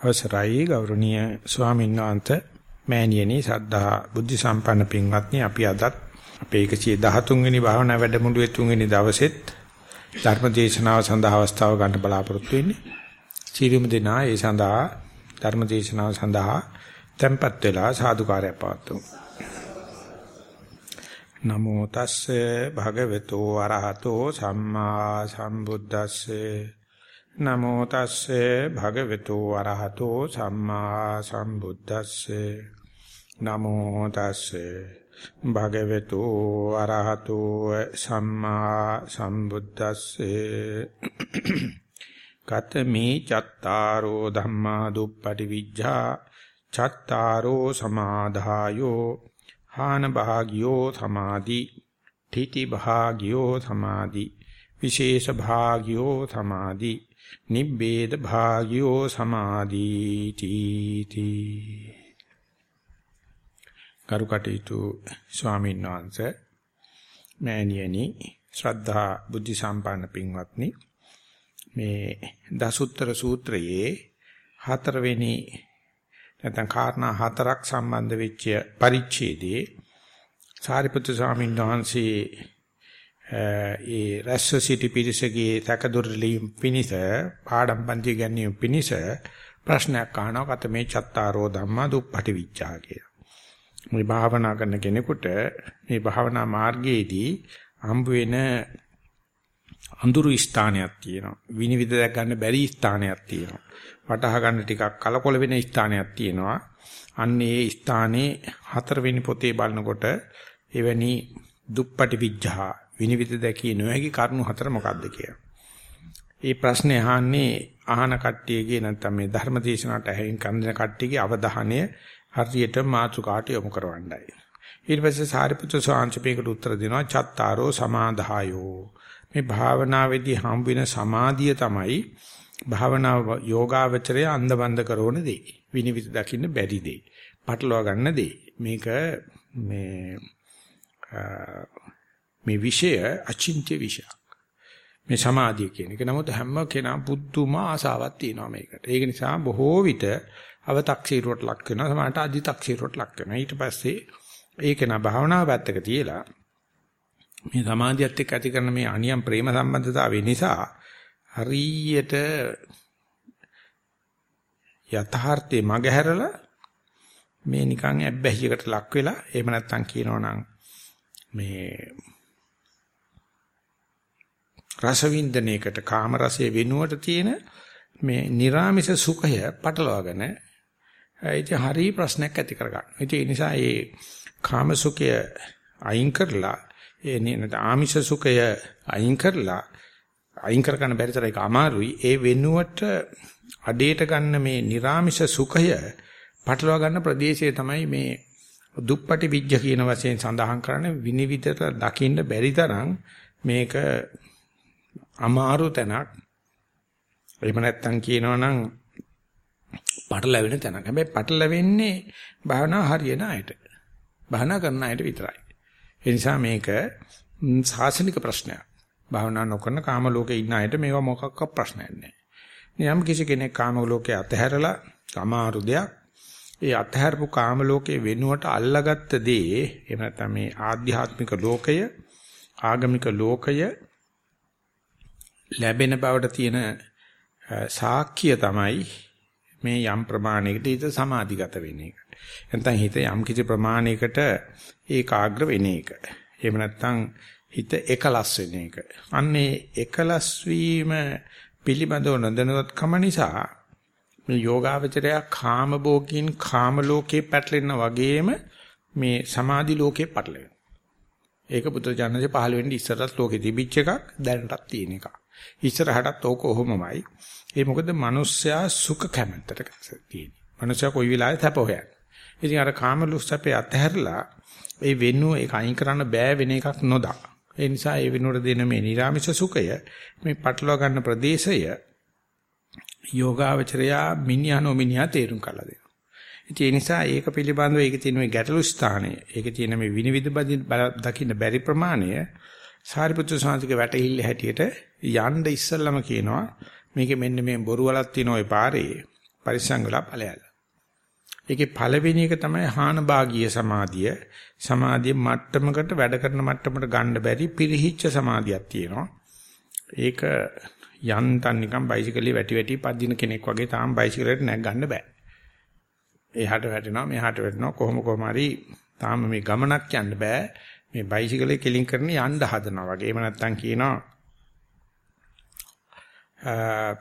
අවසරයි ගෞරවනීය ස්වාමීන් වහන්සේ මෑණියනි සද්ධා බුද්ධ සම්පන්න පින්වත්නි අපි අදත් අපේ 113 වෙනි භාවනා වැඩමුළුවේ තුන්වෙනි දවසෙත් ධර්ම දේශනාව සඳහා අවස්ථාව ගන්න බලාපොරොත්තු වෙන්නේ. චීරුම දෙනා ඒ සඳහා ධර්ම දේශනාව සඳහා tempත් වෙලා සාදුකාරය පවතුමු. නමෝ තස්සේ භගවතු වරහතෝ සම්මා සම්බුද්දස්සේ නමෝ තස්සේ භගවතු වරහතෝ සම්මා සම්බුද්දස්සේ. නමෝ තස්සේ භගවතු වරහතෝ සම්මා සම්බුද්දස්සේ. කතමේ චත්තාරෝ ධම්මා දුප්පටි විජ්ජා චත්තාරෝ සමාදායෝ හාන භාගියෝ සමාධි. තීති භාගියෝ සමාධි. විශේෂ භාගියෝ සමාධි. නිබ්බේද භාග්‍යෝ සමාධීති තී. කරුකටීතු ස්වාමීන් වහන්සේ මෑණියනි ශ්‍රද්ධා බුද්ධ සම්පන්න පින්වත්නි මේ දසුත්තර සූත්‍රයේ හතරවෙනි නැත්නම් කාරණා හතරක් සම්බන්ධ වෙච්ච පරිච්ඡේදයේ සාරිපුත්‍ර ස්වාමීන් වහන්සේ ඒ රැස්ව සිටි පිරිසගේ තකදුරලීම් පිනිස පාඩම් පන්ති ගැනීම පිනිස ප්‍රශ්නයක් අහනවා කත මේ චත්තාරෝ ධම්මා දුප්පටි විච්ඡා කියලා. මේ භාවනා කරන කෙනෙකුට මේ භාවනා මාර්ගයේදී හම්බ වෙන අඳුරු ස්ථානයක් තියෙනවා. විනිවිද දැක් ගන්න බැරි ස්ථානයක් තියෙනවා. වටහා ගන්න ටිකක් කලකොල වෙන ස්ථානයක් තියෙනවා. අන්න ඒ ස්ථානේ හතරවෙනි පොතේ බලනකොට එවැනි දුප්පටි විඥා විනිවිද දැකිය නොහැකි කරුණු හතර මොකක්ද කියලා. මේ ප්‍රශ්නේ අහන්නේ අහන කට්ටියගේ නැත්නම් මේ ධර්ම දේශනාවට ඇහෙන් කන්දන කට්ටියගේ අවධානය හරියට මාතෘකාට යොමු කරවන්නයි. ඊට පස්සේ සාරිපුත්‍ර ස්වාමීන් උත්තර දෙනවා චත්තාරෝ සමාදායෝ. මේ භාවනාවේදී හම් වෙන සමාධිය තමයි භාවනාව යෝගාවචරය අන්ධබන්ධ කරන දේ. විනිවිද දකින්න බැරි දේ. පටලවා ගන්න දේ. මේක මේ මේ විෂය අචින්ත්‍ය විෂයක්. මේ සමාධිය කියන එක. නමුත් හැම කෙනා බුද්ධුම ආසාවක් තියෙනවා මේකට. ඒක නිසා බොහෝ විට අව탁සීරුවට ලක් වෙනවා. සමහරට අදි탁සීරුවට ලක් වෙනවා. ඊට පස්සේ ඒක නා භාවනාව පැත්තක තියලා මේ සමාධියත් එක්ක ඇති කරන මේ අනියම් ප්‍රේම සම්බන්ධතාවය නිසා හරියට යථාර්ථයේ මගහැරලා මේ නිකන් ඇබ්බැහියකට ලක් වෙලා එහෙම නැත්තම් කියනවනම් මේ රසවින්දනයකට කාම රසයේ වෙනුවට තියෙන මේ නිර්ාමිෂ සුඛය පටලවාගෙන ඒක හරි ප්‍රශ්නයක් ඇති කරගන්න. ඒ නිසා මේ කාම සුඛය අයින් කරලා ඒ නේද ආමිෂ සුඛය අයින් කරලා අයින් කරගන්න බැරි තරම් ඒක අමාරුයි. ඒ වෙනුවට අඩේට ගන්න මේ නිර්ාමිෂ සුඛය පටලවා ගන්න ප්‍රදේශය තමයි මේ දුප්පටි විජ්ජ කියන වශයෙන් සඳහන් කරන්නේ විනිවිදට දකින්න බැරි තරම් මේක අමාරු තැනක්. එහෙම නැත්තම් කියනවනම් පටලැවෙන තැනක්. හැබැයි පටලැවෙන්නේ භාවනා හරියන අයට. භාවනා කරන අයට විතරයි. ඒ නිසා මේක සාසනික ප්‍රශ්නයක්. භාවනා නොකරන කාම ලෝකේ ඉන්න අයට මේවා මොකක්වත් ප්‍රශ්නයක් නැහැ. යම් කිසි කෙනෙක් කාම ලෝකේ අතහැරලා අමාරු දෙයක් ඒ අතහැරපු කාම ලෝකේ වෙනුවට අල්ලාගත්ත දේ එහෙම නැත්නම් මේ ආධ්‍යාත්මික ලෝකය ආගමික ලෝකය ලැබෙන බවට තියෙන සාක්ෂිය තමයි මේ යම් ප්‍රමාණයකට හිත සමාධිගත වෙන එක. නැත්නම් හිත යම් කිසි ප්‍රමාණයකට ඒකාග්‍ර වෙන එක. එහෙම නැත්නම් හිත එකලස් වෙන එක. අන්නේ එකලස් වීම පිළිබඳව නොදැනුවත්කම නිසා මේ යෝගාවචරය කාම භෝගින් කාම ලෝකේ පැටලෙන වගේම මේ සමාධි ලෝකේ පැටලෙනවා. ඒක බුද්ධ ජානකේ පහළ වෙන්නේ ඉස්සරහත් ලෝකේ තිබිච්ච එකක් දැනටත් තියෙන එකක්. ඉස්සරහටත් ඕක ඔහොමමයි. ඒ මොකද මිනිස්සයා සුඛ කැමැත්තට තියෙන්නේ. මිනිස්සයා කොයි වෙලාවෙත් හැප හොයන්නේ. ඉතින් අර කාම ලුස්සපේ අතහැරලා ඒ වෙනුව ඒක අයින් කරන්න බෑ වෙන එකක් නොදා. ඒ නිසා ඒ වෙනුවට දෙන මේ නිර්ාමිෂ සුඛය මේ පටලවා ගන්න ප්‍රදේශය යෝගාවචරයා මිනිහනෝ මිනිහා තේරුම් කළා දෙනවා. ඉතින් ඒ නිසා ඒක පිළිබඳව ඒකේ තියෙන මේ ගැටලු ස්ථානය, ඒකේ තියෙන මේ විනිවිද දකින්න බැරි ප්‍රමාණය සාරිපුත්‍ර සාන්තික වැටහිල්ල හැටියට යන්න ඉස්සල්ලාම කියනවා මේකේ මෙන්න මේ බොරු වලක් තියෙන ওই පාරේ පරිස්සම් වෙලා ඵලයල්ල. ඒකේ පළවෙනි එක තමයි හාන භාගීය සමාධිය. සමාධිය මට්ටමකට වැඩ කරන මට්ටමකට ගන්න බැරි පිරිහිච්ච සමාධියක් තියෙනවා. ඒක යන්තම් නිකන් බයිසිකලේ වැටි වැටි පදින කෙනෙක් වගේ තාම බයිසිකලෙට නැග ගන්න බෑ. එහාට වැටෙනවා මෙහාට වැටෙනවා කොහොම කොහම හරි තාම මේ ගමනක් යන්න බෑ. මේ බයිසිකලේ කෙලින් කරන යන්න හදනවා වගේ. එහෙම නැත්නම් කියනවා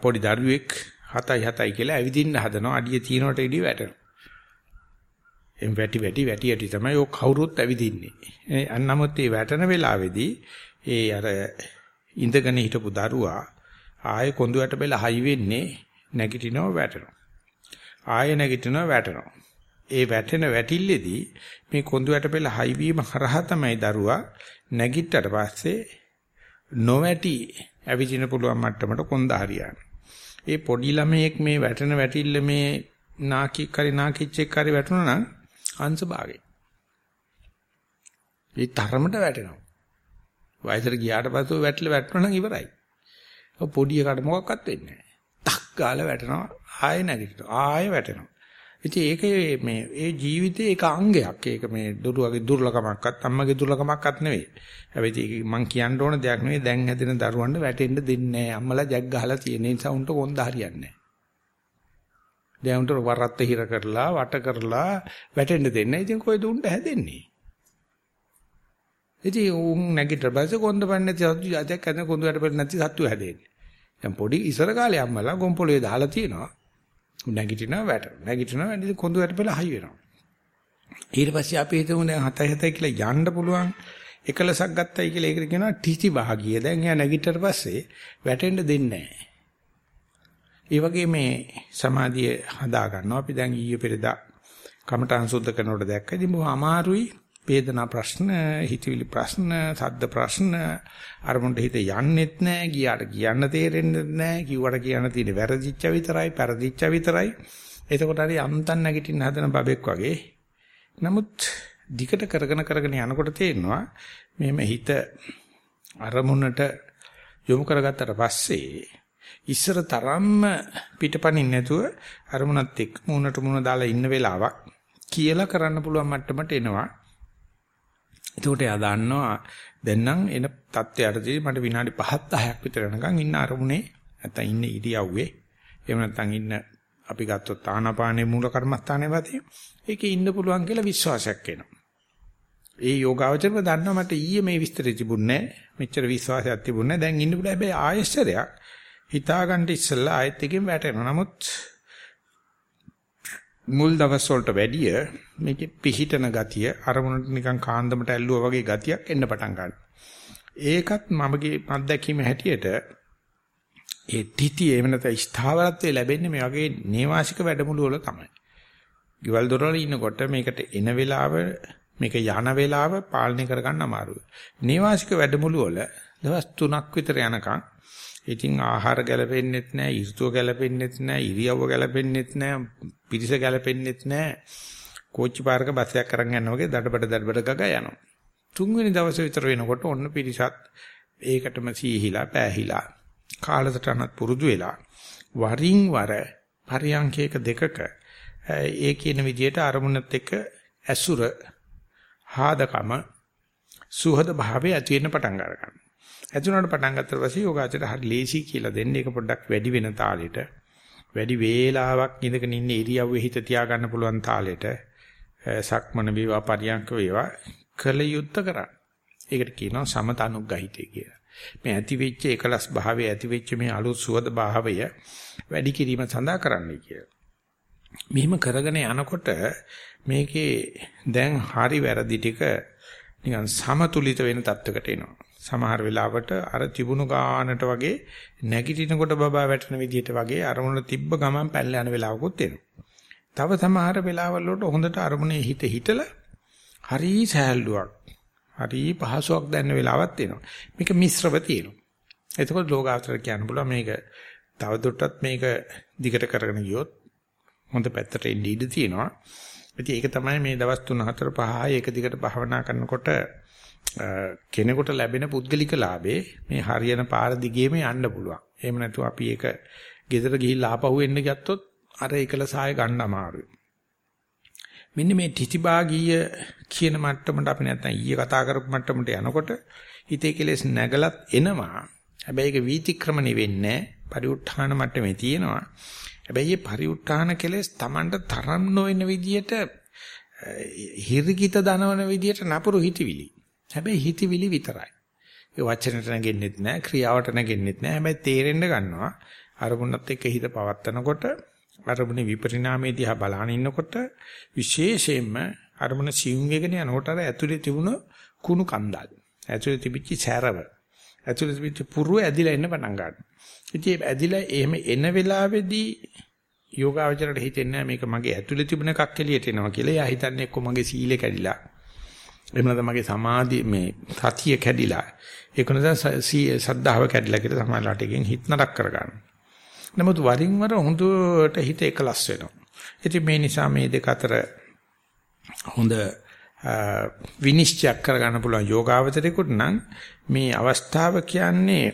පොඩි දරුවෙක් 7යි 7යි කියලා ඇවිදින්න හදනවා අඩිය තියනට ඉඩි වැටෙනවා. එම් වැටි වැටි වැටි වැටි තමයි ඔය කවුරුත් ඇවිදින්නේ. ඒ අන්නමත් මේ වැටෙන වෙලාවේදී ඒ අර ඉඳගෙන හිටපු දරුවා ආයෙ කොඳුයට බෙල හයි වෙන්නේ නැගිටිනව වැටෙනවා. ආයෙ නැගිටිනව වැටෙනවා. ඒ වැටෙන වැටිල්ලේදී මේ කොඳුයට බෙල හයි වීම හරහා තමයි දරුවා නැගිට්ටට පස්සේ නොවැටි ඇවිදින පුළුවන් මට්ටමට කොන්ද හරියන්නේ. ඒ පොඩි ළමයෙක් මේ වැටෙන වැටිල්ල මේ නාකික් හරි නාකිච්චෙක් හරි වැටුණා නම් අංශ භාගය. ඒ තරමට වැටෙනවා. වයසට ගියාට පස්සේ වැටල වැටුණා නම් ඉවරයි. ඔය පොඩි එකට මොකක්වත් වෙන්නේ නැහැ. 탁 ගාලා වැටෙනවා ආයෙ නැගිටිනවා ආයෙ වැටෙනවා. ඉතින් ඒක මේ ඒ ජීවිතේ ඒක අංගයක්. ඒක මේ දොරුවගේ දුර්ලකමක්වත් අම්මගේ දුර්ලකමක්වත් නෙවෙයි. හැබැයි ඒක මං කියන්න ඕන දෙයක් නෙවෙයි. දැන් හැදෙන දරුවන්ට වැටෙන්න දෙන්නේ නැහැ. අම්මලා ජග් ගහලා තියෙන නිසා උන්ට කොන්ද හරියන්නේ නැහැ. දැන් උන්ට වරත් හිර කරලා වට කරලා වැටෙන්න දෙන්නේ. ඉතින් කොයිද උන්ට හැදෙන්නේ? ඉතින් උන් නැගිටලා පස්සේ කොන්ද පන්නේ සත්තු જાතියක් හැදෙන කොන්ද වැට පෙන්නේ නැති සත්තු හැදෙන්නේ. දැන් පොඩි ඉසර කාලේ අම්මලා ගොම්පොලේ දාලා තියෙනවා. නැගිටිනවා වැටෙනවා. නැගිටිනවා වැඩි කොඳු වැටපෙලා හයි වෙනවා. ඊට පස්සේ අපි හිතමු දැන් 7යි 7යි කියලා යන්න පුළුවන් එකලසක් ගත්තයි කියලා ඒකට කියනවා ටිටි භාගිය. දැන් එයා නැගිටතර පස්සේ වැටෙන්න දෙන්නේ නැහැ. ඒ වගේ මේ සමාධිය හදා ගන්නවා. අපි දැන් ඊයේ පෙරදා කමඨං සුද්ධ කරනකොට දැක්ක. ඉතින් බොහොම අමාරුයි වේදනා ප්‍රශ්න, හිතවිලි ප්‍රශ්න, සද්ද ප්‍රශ්න අරමුණට හිත යන්නෙත් නැහැ, ගියාට කියන්න තේරෙන්නේ නැහැ, කිව්වට කියන්න තියෙන වැරදිච්ච විතරයි, පෙරදිච්ච විතරයි. එතකොට හරි අම්තන් නැගිටින්න හදන බබෙක් වගේ. නමුත් දිකට කරගෙන කරගෙන යනකොට තේරෙනවා මෙහෙම හිත අරමුණට යොමු කරගත්තට පස්සේ ඉස්සර තරම්ම පිටපණින් නැතුව අරමුණත් එක්ක මූණට මූණ දාලා ඉන්න වෙලාවක් කියලා කරන්න පුළුවන් මට්ටමට එනවා. එතකොට එයා දන්නවා දැන් නම් එන தත්ත්වයටදී මට විනාඩි 5ක් 10ක් විතර යනකම් ඉන්න අරමුණේ නැත්තම් ඉන්න ඉරියව්වේ එහෙම නැත්තම් ඉන්න අපි ගත්තොත් ආනාපානේ මූල කර්මස්ථානේ වතේ ඒකේ ඉන්න පුළුවන් කියලා විශ්වාසයක් එනවා. ඒ යෝගාවචරම දන්නවා මට ඊයේ මේ විස්තරය තිබුණේ මෙච්චර විශ්වාසයක් තිබුණේ දැන් ඉන්න පුළුවන් හැබැයි ආයෙස්සරයක් හිතාගන්න ඉස්සෙල්ලා ආයෙත් එකෙන් වැටෙනවා. නමුත් මුල් දවස් වලට වැඩිය මේකේ පිහිටන ගතිය අරමුණට නිකන් කාන්දමට ඇල්ලුවා වගේ ගතියක් එන්න පටන් ගන්නවා. ඒකත් මමගේ අත්දැකීම හැටියට ඒ තිති එහෙම නැත්නම් ස්ථාවරත්වයේ ලැබෙන්නේ මේ වගේ නේවාසික වැඩමුළු වල තමයි. ගෙවල් දොරවල ඉන්නකොට මේකට එන වෙලාව මේක යන වෙලාව පාලනය කරගන්න අමාරුයි. නේවාසික වැඩමුළු වල දවස් 3ක් විතර යනකම් ඉතින් ආහාර ගැලපෙන්නෙත් නැහැ, ඍතුව ගැලපෙන්නෙත් නැහැ, ඉරියව්ව ගැලපෙන්නෙත් නැහැ, පිරිස ගැලපෙන්නෙත් නැහැ. කෝච්චි පාරක බස් එකක් අරන් යනවා වගේ දඩබඩ දඩබඩ ගගා යනවා. තුන්වෙනි දවසේ විතර වෙනකොට ඔන්න පිරිසත් ඒකටම සීහිලා පෑහිලා කාලසටහනත් පුරුදු වෙලා වරින් වර පරියන්කයක දෙකක ඒ කියන විදිහට අරමුණත් එක්ක ඇසුර හාදකම සුහද භාවය ඇති වෙන්න පටන් ගන්නවා. ඇතුණට පටන් ගත්තට පස්සේ යෝගාචරයට හරි ලේසි කියලා දෙන්නේ ඒක පොඩ්ඩක් වැඩි වෙන තාලෙට වැඩි වේලාවක් ඉඳගෙන ඉන්න ඉරියව්වේ හිත තියාගන්න පුළුවන් තාලෙට සක්මන වේවා පරියන්ක වේවා කල යුත්ත කරා. ඒකට කියනවා සමතනුග්ගහිතය කියලා. මේ ඇති වෙච්ච එකලස් භාවය ඇති වෙච්ච මේ අලුත් සුවද භාවය වැඩි කිරීම සඳහා කරන්නයි කියලා. මෙහිම කරගෙන යනකොට මේකේ දැන් හරි වැරදි ටික නිකන් සමතුලිත වෙන තත්වයකට එනවා. සමහර වෙලාවට අර තිබුණු ගානට වගේ නැගිටිනකොට බබා වැටෙන විදිහට වගේ අරමුණ තිබ්බ ගමන් පැනලා යන වෙලාවකුත් එනවා. තව සමහර වෙලාවල් වලට හොඳට අරමුණේ හිත හිටලා හරි සෑහලුවක් හරි පහසුවක් දැනෙන වෙලාවක් එනවා. මේක මිශ්‍රව තියෙනවා. එතකොට ලෝකාවතර කියන්න බුණා මේක තවදුරටත් මේක දිගට කරගෙන ගියොත් හොඳ පැත්තට එන්න ඉඩ තියෙනවා. ඉතින් ඒක තමයි මේ දවස් 3 4 5 එක දිගට භාවනා කරනකොට කෙනෙකුට ලැබෙන පුද්ගලික ලාභේ මේ හරියන පාර දිගේම යන්න පුළුවන්. එහෙම නැතුව අපි ඒක ගෙදර ගිහිල්ලා ආපහු එන්න ගත්තොත් අර එකලසාය ගන්න අමාරුයි. මෙන්න මේ තිතිභාගීය කියන මට්ටමට අපි නැත්තම් ඊයේ කතා කරපු මට්ටමට යනකොට හිතේ කෙලෙස් නැගලත් එනවා. හැබැයි ඒක වීතික්‍රමණෙ වෙන්නේ පරිඋත්ථාන මට්ටමේ තියෙනවා. හැබැයි මේ පරිඋත්ථාන කෙලෙස් Tamanට තරම් නොවන විදියට හිරිකිත දනවන විදියට නපුරු හිතවිලි. හැබැයි හිතවිලි විතරයි. ඒ වචනට නැගෙන්නෙත් නැහැ, ක්‍රියාවට නැගෙන්නෙත් නැහැ. හැබැයි තේරෙන්න ගන්නවා අරමුණත් එක්ක හිත පවත්නකොට අරමුණේ විපරිණාමයේ දිහා බලාන ඉන්නකොට විශේෂයෙන්ම අරමුණ සියුම් වෙගෙන යනකොට අර ඇතුලේ තිබුණ කුණු කන්දල්. ඇතුලේ තිබිච්ච සැරව. ඇතුලේ තිබිච්ච පුරු ඇදිලා එන්න පටන් ගන්නවා. ඉතින් ඇදිලා එහෙම එන වෙලාවේදී යෝගාවචරයට හිතෙන්නේ මේක මගේ ඇතුලේ තිබුණ එකක් එළියට එනවා කියලා. එයා හිතන්නේ එක්ක මගේ සීලය කැඩිලා. එහෙම නැත්නම් මගේ සමාධිය මේ සතිය කැඩිලා. ඒක නිසා සද්ධාව කැඩිලා කියලා සමාජලාට එකෙන් හිත නරක කරගන්නවා. නමුත් වරින් වර හොඳට හිත එකලස් වෙනවා. ඉතින් මේ නිසා මේ දෙක අතර හොඳ විනිශ්චය කරගන්න පුළුවන් යෝගාවචරයකට නම් මේ අවස්ථාව කියන්නේ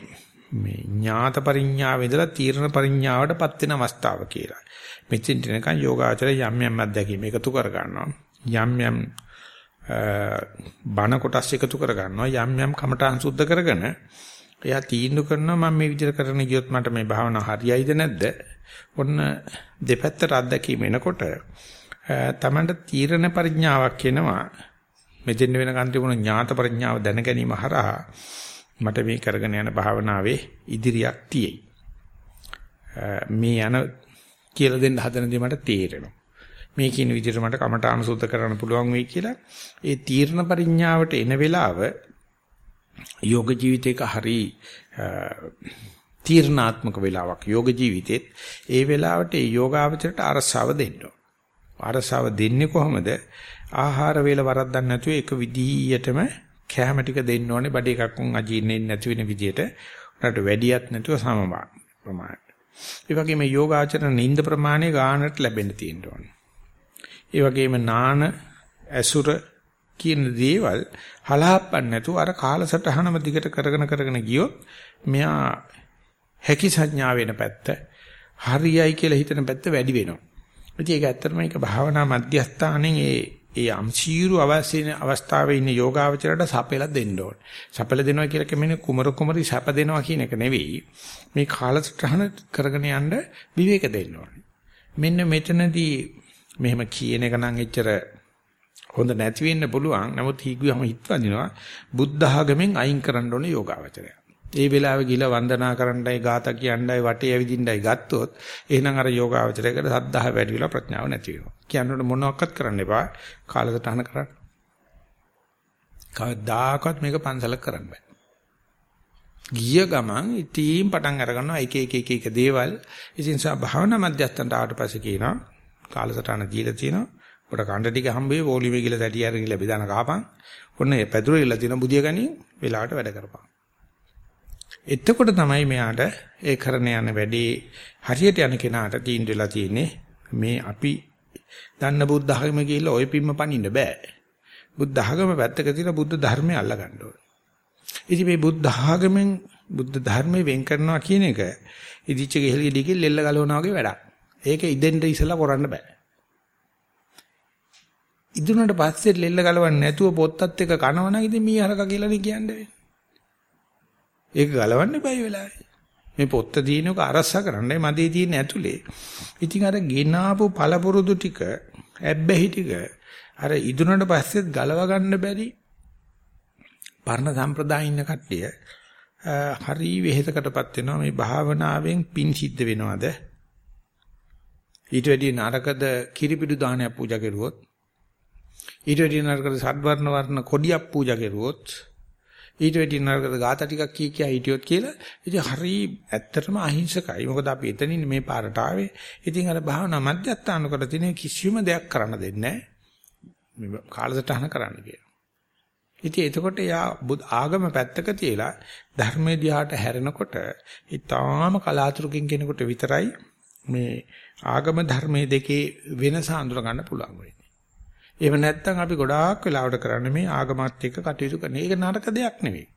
මේ ඥාත පරිඥාව ඉඳලා තීර්ණ පරිඥාවටපත් වෙන අවස්ථාව කියලා. මෙතෙන් එනකන් යෝගාචරය යම් යම් අත්දැකීම් එකතු කර ගන්නවා. යම් යම් බණ කොටස් එකතු කර ගන්නවා. යම් යම් කමඨාන් සුද්ධ කරගෙන එයා තීන්දුව කරනවා මම මේ විදිහට කරන ගියොත් මට මේ භාවනාව හරියයිද නැද්ද? ඔන්න දෙපැත්තට අත්දැකීම එනකොට තමන්ට තීරණ පරිඥාවක් එනවා. මෙතෙන් වෙනකන් තිබුණ ඥාත පරිඥාව දැන ගැනීම හරහා මට මේ කරගෙන යන භාවනාවේ ඉදිරියක් තියෙයි. මේ යන කියලා දෙන්න හදන දේ මට තේරෙනවා. මේ කියන විදිහට මට කමඨාන සුද්ධ කරන්න පුළුවන් වෙයි කියලා. ඒ තීර්ණ පරිඥාවට එන වෙලාව යෝග ජීවිතයක හරි තීර්ණාත්මක වෙලාවක් යෝග ජීවිතෙත් ඒ වෙලාවට ඒ යෝගාවචරයට අරසාව දෙන්න අරසාව දෙන්නේ කොහොමද? ආහාර වේල වරද්දන්න නැතුව එක විදිහටම කැම ටික දෙන්න ඕනේ. බඩ එකක් උන් අජීර්ණෙන්නේ නැති වෙන විදිහට. උනට වැඩියක් නැතුව සමමාන ප්‍රමාණයට. ඒ වගේම යෝගාචරණ නිନ୍ଦ ප්‍රමාණය ගානට ලැබෙන්න තියෙන්න ඕනේ. ඒ වගේම නාන ඇසුර කියන දේවල් හලහප්පන්න නැතුව අර කාලසටහනම දිගට කරගෙන කරගෙන ගියොත් මෙයා හැකි සංඥා වෙන පැත්ත හරියයි කියලා හිතන පැත්ත වැඩි වෙනවා. ඉතින් ඒක ඇත්තටම ඒක භාවනා මධ්‍යස්ථානෙන් ඒ ඒ අම්සීරු අවශ්‍ය අවස්ථාවේ ඉන්න යෝගාවචරයට සපෙලා දෙන්න ඕනේ. සපෙල දෙනවා කියලා කියන්නේ කුමර කුමරි සැප දෙනවා කියන එක නෙවෙයි. මේ කාලසටහන කරගෙන යන්න විවේක දෙන්න ඕනේ. මෙන්න මෙතනදී මෙහෙම කියන එක නම් එච්චර හොඳ නැති වෙන්න පුළුවන්. නමුත් හීගුවම හිතවදිනවා බුද්ධ ආගමෙන් අයින් කරන්න ඕනේ යෝගාවචරය. ඒ වෙලාවේ ගිල වන්දනා කරන්නයි ගාථා කියන්නයි වටේ ඇවිදින්නයි ගත්තොත් එහෙනම් අර යෝගාවචරයකට සද්ධාහ වැඩි වෙලා ප්‍රඥාව නැති වෙනවා. කියන්නට මොනවත් කරන්න එපා. කාලසටහන කරන්න. කවදාකවත් මේක පන්සලක් කරන්න බෑ. ගිය ගමන් ඉතින් පටන් අර ගන්නවා එක එක එක එක දේවල්. ඉතින් සා භාවනා මධ්‍යස්ථානට ආවට පස්සේ කියනවා කාලසටහන දීලා තියෙනවා. පොඩ කණ්ඩ ටික හම්බෙයි වෝලියුම ගිල තැටි අරගෙන ගිල බෙදාන කාපන්. ඔන්න ඒ පැදුර ඉල්ල තියෙන බුදිය ගනි වෙලාවට වැඩ කරපන්. එතකොට තමයි මෙයාට ඒ කරන යන වැඩේ හරියට යන කෙනාට තීන්දුව වෙලා තියෙන්නේ මේ අපි දන්න බුද්ධ ධර්ම කියලා ඔය පිම්ම පනින්න බෑ. බුද්ධ ධර්ම පැත්තක තියලා බුද්ධ ධර්මය අල්ල ගන්න ඕනේ. ඉතින් මේ බුද්ධ ධර්මෙන් බුද්ධ ධර්මයෙන් වෙන් කරනවා කියන එක ඉදිච්ච ගෙහෙලිය දිගේ ලෙල්ල ගලවනවා වගේ වැඩක්. ඒක ඉදෙන්ට ඉසලා කරන්න බෑ. ඉදුණට පස්සේ ලෙල්ල ගලවන්නේ නැතුව පොත්තත් එක්ක කනවනම් ඉතින් මී හරක කියලානේ කියන්නේ. ඒක ගලවන්න බෑ වෙලාවේ. මේ පොත්ත දිනක අරස්සා කරන්නයි මදේ තියෙන ඇතුලේ. ඉතින් අර ගෙනාපු පළපුරුදු ටික ඇබ්බැහි ටික අර ඉදුණට පස්සෙත් ගලව ගන්න බැරි පරණ සම්ප්‍රදායින් ඉන්න කට්ටිය හරි වෙහෙසකටපත් වෙනවා මේ භාවනාවෙන් පින් සිද්ධ වෙනවද ඊට වැඩි නරකද කිරිපිඩු දානයක් පූජා කරුවොත් ඊට වැඩි නරකද සද්වර්ණ වර්ණ කොඩියක් පූජා කරුවොත් ඊට වැඩි නරකද ગાතා ටිකක් කී කියා හිටියොත් කියලා ඉතින් හරි ඇත්තටම අහිංසකයි. මොකද අපි එතනින් මේ පාරට ආවේ ඉතින් අර භාවනා මධ්‍යස්ථාන කර තියෙන කිසිම දෙයක් කරන්න දෙන්නේ නැහැ. මේ කාලසටහන කරන්න කියලා. ඉතින් එතකොට යා ආගම පැත්තක තියලා ධර්මයේ දිහාට හැරෙනකොට ඊටාම කලාතුරකින් කෙනෙකුට විතරයි මේ ආගම ධර්මයේ දෙකේ වෙනස අඳුර ගන්න පුළුවන් වෙන්නේ. එහෙම නැත්නම් අපි ගොඩාක් වෙලාවට කරන්නේ මේ ආගමත් එක්ක කටයුතු කරන. ඒක නරක දෙයක් නෙවෙයි.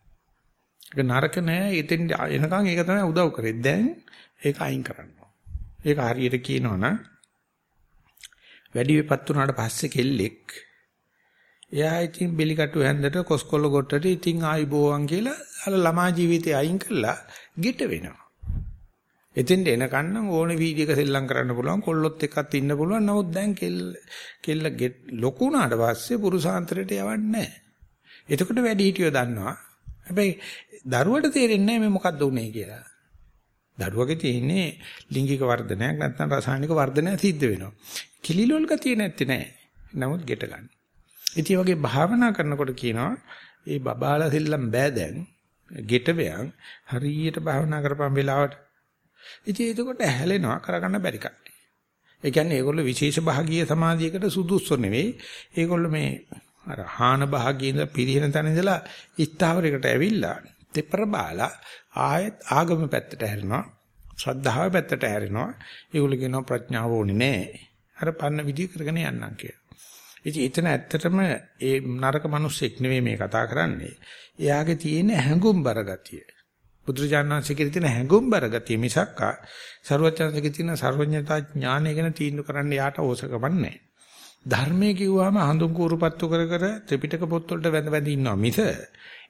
ඒක නරක නෑ. එතෙන් එනකන් ඒක තමයි උදව් කරේ. දැන් ඒක අයින් කරන්න. ඒක හරියට කියනවනම් වැඩි වෙපත් වුණාට පස්සේ කෙල්ලෙක් එයා ඉතින් බෙලිකටු හැන්දට කොස්කොල්ල ගොට්ටට ඉතින් ආයිබෝවන් කියලා අර ළමා ජීවිතේ අයින් කළා ගෙට වෙනවා. එතෙන්ට එනකන් නම් ඕනේ වීඩියෝ එක සෙල්ලම් කරන්න පුළුවන් කොල්ලොත් එක්කත් ඉන්න පුළුවන්. නමුත් දැන් කෙල්ල කෙල්ල ලොකු වුණාට පස්සේ පුරුෂාන්තරයට යවන්නේ නැහැ. එතකොට වැඩි හිටියෝ දන්නවා. හැබැයි දරුවට තේරෙන්නේ නැහැ මේ මොකද්ද උනේ කියලා. දරුවගේ තියෙන්නේ ලිංගික වර්ධනයක් නැත්නම් රසායනික වර්ධනයක් සිද්ධ වෙනවා. කිලිලොල් ගතිය නැත්තේ නෑ. නමුත් ගෙට ගන්න. ඉතින් වගේ භාවනා කරනකොට කියනවා ඒ බබාලා සෙල්ලම් බෑ දැන් ගෙට වෙයන් හරියට භාවනා කරපම් වෙලාවට. ඉතින් එතකොට හැලෙනවා කරගන්න බැරි කට්ටිය. ඒ කියන්නේ ඒගොල්ලෝ විශේෂ භාගීය සමාධියකට සුදුසු නෙවෙයි. ඒගොල්ලෝ මේ අර හාන භාගීන පිරිහෙන තැන ඉඳලා ස්ථාවරයකට ඇවිල්ලා දෙපර බාලා ආයෙත් ආගම පැත්තට හැරෙනවා. ශ්‍රද්ධාව පැත්තට හැරෙනවා. ඒගොල්ලෝ කියනවා ප්‍රඥාව ඕනේ නෑ. අර පන්න විදිය කරගෙන යන්නම් කියලා. ඉතින් එතන ඇත්තටම ඒ නරක මිනිස්සෙක් නෙවෙයි මේ කතා කරන්නේ. එයාගේ තියෙන හැඟුම්බර ගතිය. බුදුරජාණන්සේගේ තියෙන හැඟුම්බර ගතිය මිසක් සරුවචාන්සේගේ තියෙන සර්වඥතා ඥානය ගැන තීන්දුව කරන්න යාට ඕසකමක් නැහැ. ධර්මයේ කිව්වම හඳුන් කූරුපත්තු කර කර ත්‍රිපිටක පොත් වලට වැඳ වැඳ ඉන්නවා මිස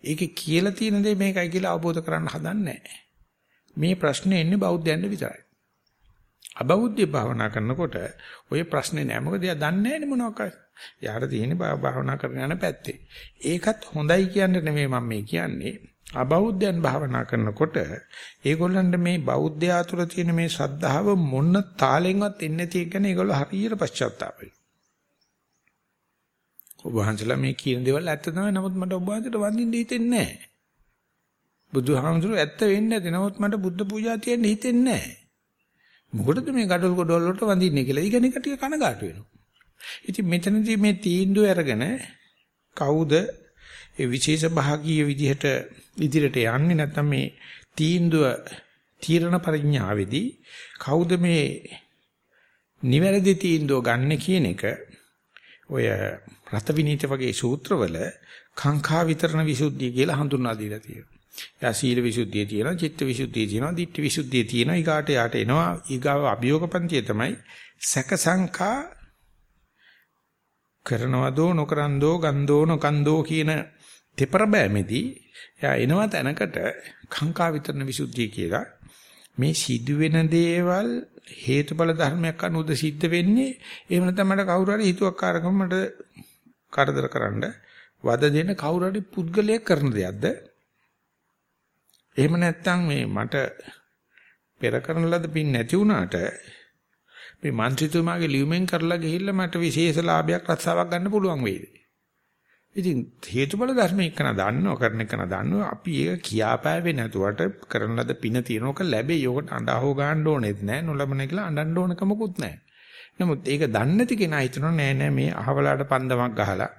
ඒකේ කියලා තියෙන දේ මේකයි කියලා අවබෝධ කරන්න හදන්නේ මේ ප්‍රශ්නේ එන්නේ බෞද්ධයන් විතරයි. අබෞද්ධ භාවනා කරනකොට ওই ප්‍රශ්නේ නෑ මොකද එයා දන්නේ නෑනේ මොනවාක්ද. යාර තියෙන්නේ භාවනා කරන යන පැත්තේ. ඒකත් හොඳයි කියන්න නෙමෙයි මම මේ කියන්නේ. අබෞද්ධයන් භාවනා කරනකොට ඒගොල්ලන්ට මේ බෞද්ධයා තුළ තියෙන මේ ශ්‍රද්ධාව මොන තාලෙන්වත් එන්නේ නැති එක ගැන ඒගොල්ලෝ හරියට පශ්චාත්තාප වෙනවා. ඔබ වහන්සලා මේ කියන දේවල් ඇත්ත තමයි. නමුත් මට ඔබ වහන්සේට වඳින්න හිතෙන්නේ නැහැ. බුදුහාමුදුරුවෝ ඇත්ත වෙන්නේ නැති. නමුත් මට බුද්ධ පූජා තියන්න හිතෙන්නේ නැහැ. මොකටද මේ gadol godol වලට වඳින්නේ කියලා. ඊගෙන කටිය කනගාටු වෙනවා. ඉතින් මෙතනදී මේ තීන්දුව අරගෙන කවුද ඒ විශේෂ භාගීය විදිහට ඉදිරියට යන්නේ නැත්නම් මේ තීන්දුව තීරණ පරිඥාවේදී කවුද මේ නිවැරදි තීන්දුව ගන්න කියන එක ඔය රත විනීත වගේ සූත්‍රවල කාංකා විතරණ විසුද්ධිය කියලා හඳුන්වා දීලා තියෙනවා. යා සීල විසුද්ධිය තියෙනවා, චිත්ත විසුද්ධිය තියෙනවා, ditthi විසුද්ධිය තියෙනවා. ඊගාට යාට එනවා ඊගාව අභියෝගපන්තිය තමයි සැක සංකා කරනවදෝ නොකරන්දෝ ගන්දෝ නොකන්දෝ කියන තෙපර බෑමේදී එයා එනවා තැනකට කාංකා විතරන විසුද්ධිය කියලා. මේ සිදුවෙන දේවල් හේතුඵල ධර්මයක් අනුවද සිද්ධ වෙන්නේ? එහෙම නැත්නම් මට කවුරු හරි හිතුවක්කාරකමට කරදර කරන්න වද දෙන කවුරු හරි පුද්ගලයෙක් කරන දෙයක්ද? එහෙම නැත්නම් මේ මට පෙර කරන ලද පින් නැති වුණාට මේ മന്ത്രിතුමාගේ ලියුමෙන් කරලා ගිහිල්ලා මට විශේෂ ලාභයක් රස්සාවක් ගන්න පුළුවන් වෙයිද? ඉතින් හේතුඵල ධර්ම එක්කන දන්නව කරන එකන දන්නව අපි ඒක කියාපෑවේ නැතුවට කරන ලද පින තියනක ලැබෙයි. යෝකට අඬා හො ගන්න ඕනෙත් නෑ. නොලබන කියලා අඬන්න ඕනකමකුත් නෑ. නමුත් ඒක දන්නේ නැති කෙනා හිතනවා නෑ නෑ මේ අහවලාට පන්දමක් ගහලා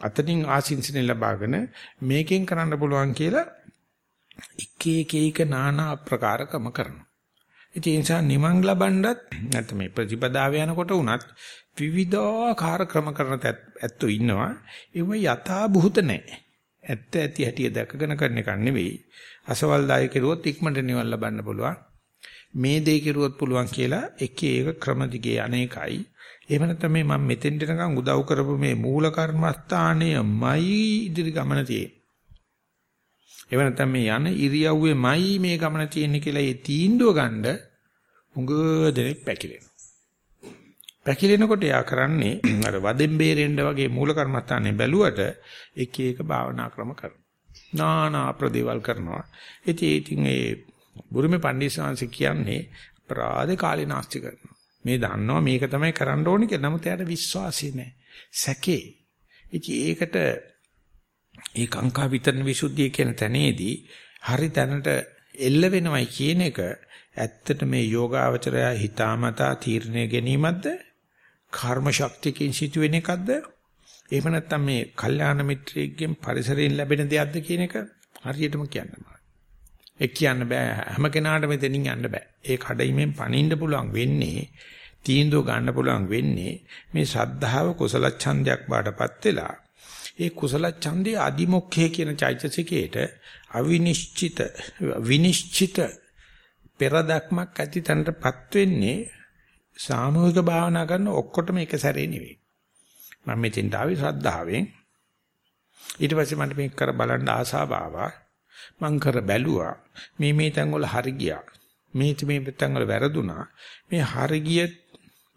අතනින් ආසින්සිනේ ලබාගෙන මේකෙන් කරන්න පුළුවන් කියලා එක එක එක নানা ආකාරකම කරනවා. ඒ නිසා නිවන් ලබන්නත් නැත්නම් මේ ප්‍රතිපදාව යනකොට උනත් විවිධාකාර ක්‍රම කරන ඇත්තෝ ඉන්නවා. ඒව යථා භූත නැහැ. ඇත්ත ඇති හැටි දැකගෙන කරන එක නෙවෙයි. අසවල් දාය කෙරුවොත් ඉක්මනට නිවන් ලබන්න පුළුවන්. මේ දේ කෙරුවොත් පුළුවන් කියලා එක එක ක්‍රම දිගේ අනේකයි. එහෙම නැත්නම් මේ මම මෙතෙන් දෙනකන් උදව් කරපු මේ මූල කර්මස්ථානයමයි ඉදිරි ගමන තියෙන්නේ. එහෙම නැත්නම් මේ යන ඉරියව්වෙමයි මේ ගමන තියෙන්නේ කියලා ඒ තීන්දුව ගන්න උඟ දෙනෙක් පැකිලෙනවා. පැකිලෙනකොට යා කරන්නේ අර වදෙන් බේරෙන්න වගේ මූල කර්මස්ථානේ බැලුවට එක එක භාවනා ක්‍රම කරනවා. නානා ප්‍රදේවල් කරනවා. ඉතින් ඉතින් ඒ බුරුමේ පණ්ඩිතසංශ කියන්නේ අපරාධ කාලේ නාස්ති කරනවා. මේ දන්නවා මේක තමයි කරන්න ඕනේ කියලා. නමුත් එයාට විශ්වාසය නැහැ. සැකේ. ඉතින් ඒකට ඒ කාංකා විතරන විසුද්ධිය කියන තැනේදී හරි තැනට එල්ල වෙනවයි කියන එක ඇත්තට මේ යෝගාවචරය හිතාමතා තීරණය ගැනීමක්ද කර්ම ශක්තියකින් සිදුවෙන එකක්ද එහෙම නැත්නම් මේ කල්යාණ මිත්‍රයෙක්ගෙන් පරිසරයෙන් ලැබෙන දෙයක්ද කියන එක හරියටම කියන්න බෑ. ඒ කියන්න බෑ හැම කෙනාටම දෙනින් යන්න බෑ. ඒ කඩයිමෙන් පණින්න පුළුවන් වෙන්නේ තීන්දුව ගන්න පුළුවන් වෙන්නේ මේ ශ්‍රද්ධාව කුසල ඡන්දයක් බාටපත් වෙලා ඒ කුසල ඡන්දේ අදිමොක්ඛය කියන චෛතසිකයේට අවිනිශ්චිත විනිශ්චිත පෙරදක්මක් ඇති තැනටපත් වෙන්නේ සාමූහික භාවනා කරන ඔක්කොටම එක සැරේ නෙවෙයි. මම මෙතෙන්ට ආවේ ශ්‍රද්ධාවෙන්. ඊට පස්සේ මට මේක කර බලන්න ආසාව ආවා. මං කර බැලුවා. මේ මේ තැන් වල හරි ගියා. මේ මේ තැන් වල වැරදුනා. මේ හරි ගිය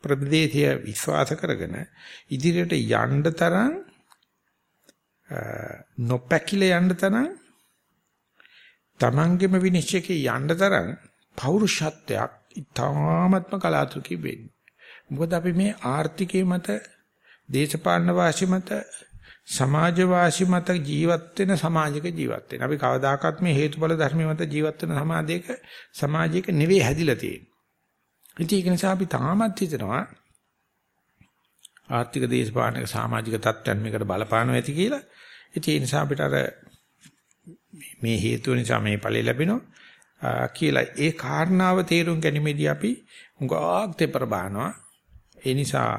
ප්‍රදේශය විශ්වාස කරගෙන ඉදිරියට යන්න තරම් නොපැකිල යන්න තරම් තමන්ගේම විනිශ්චයකේ යන්න තරම් පෞරුෂත්වයක් ඉතාමත්ම කලාතුරකින් වෙන්නේ. මොකද අපි මේ ආර්ථිකයේ මත දේශපාලන වාසි මත සමාජ වාසි මත ජීවත් වෙන සමාජයක ජීවත් වෙන. අපි කවදාකවත් මේ හේතුඵල ධර්මයේ මත ජීවත් වෙන සමාජයක සමාජයක නෙවෙයි හැදිලා තියෙන්නේ. ඉතින් ඒක නිසා අපි තාමත් හිතනවා ආර්ථික දේශපාලනික සමාජික තත්ත්වයන් මේකට බලපානවා ඇති කියලා. ඉතින් ඒ නිසා අපිට අර මේ හේතුව නිසා මේ ඵලෙ ලැබෙනවා කියලා ඒ කාරණාව තේරුම් ගැනීමේදී අපි හුඟක් තෙපර බානවා. ඒ නිසා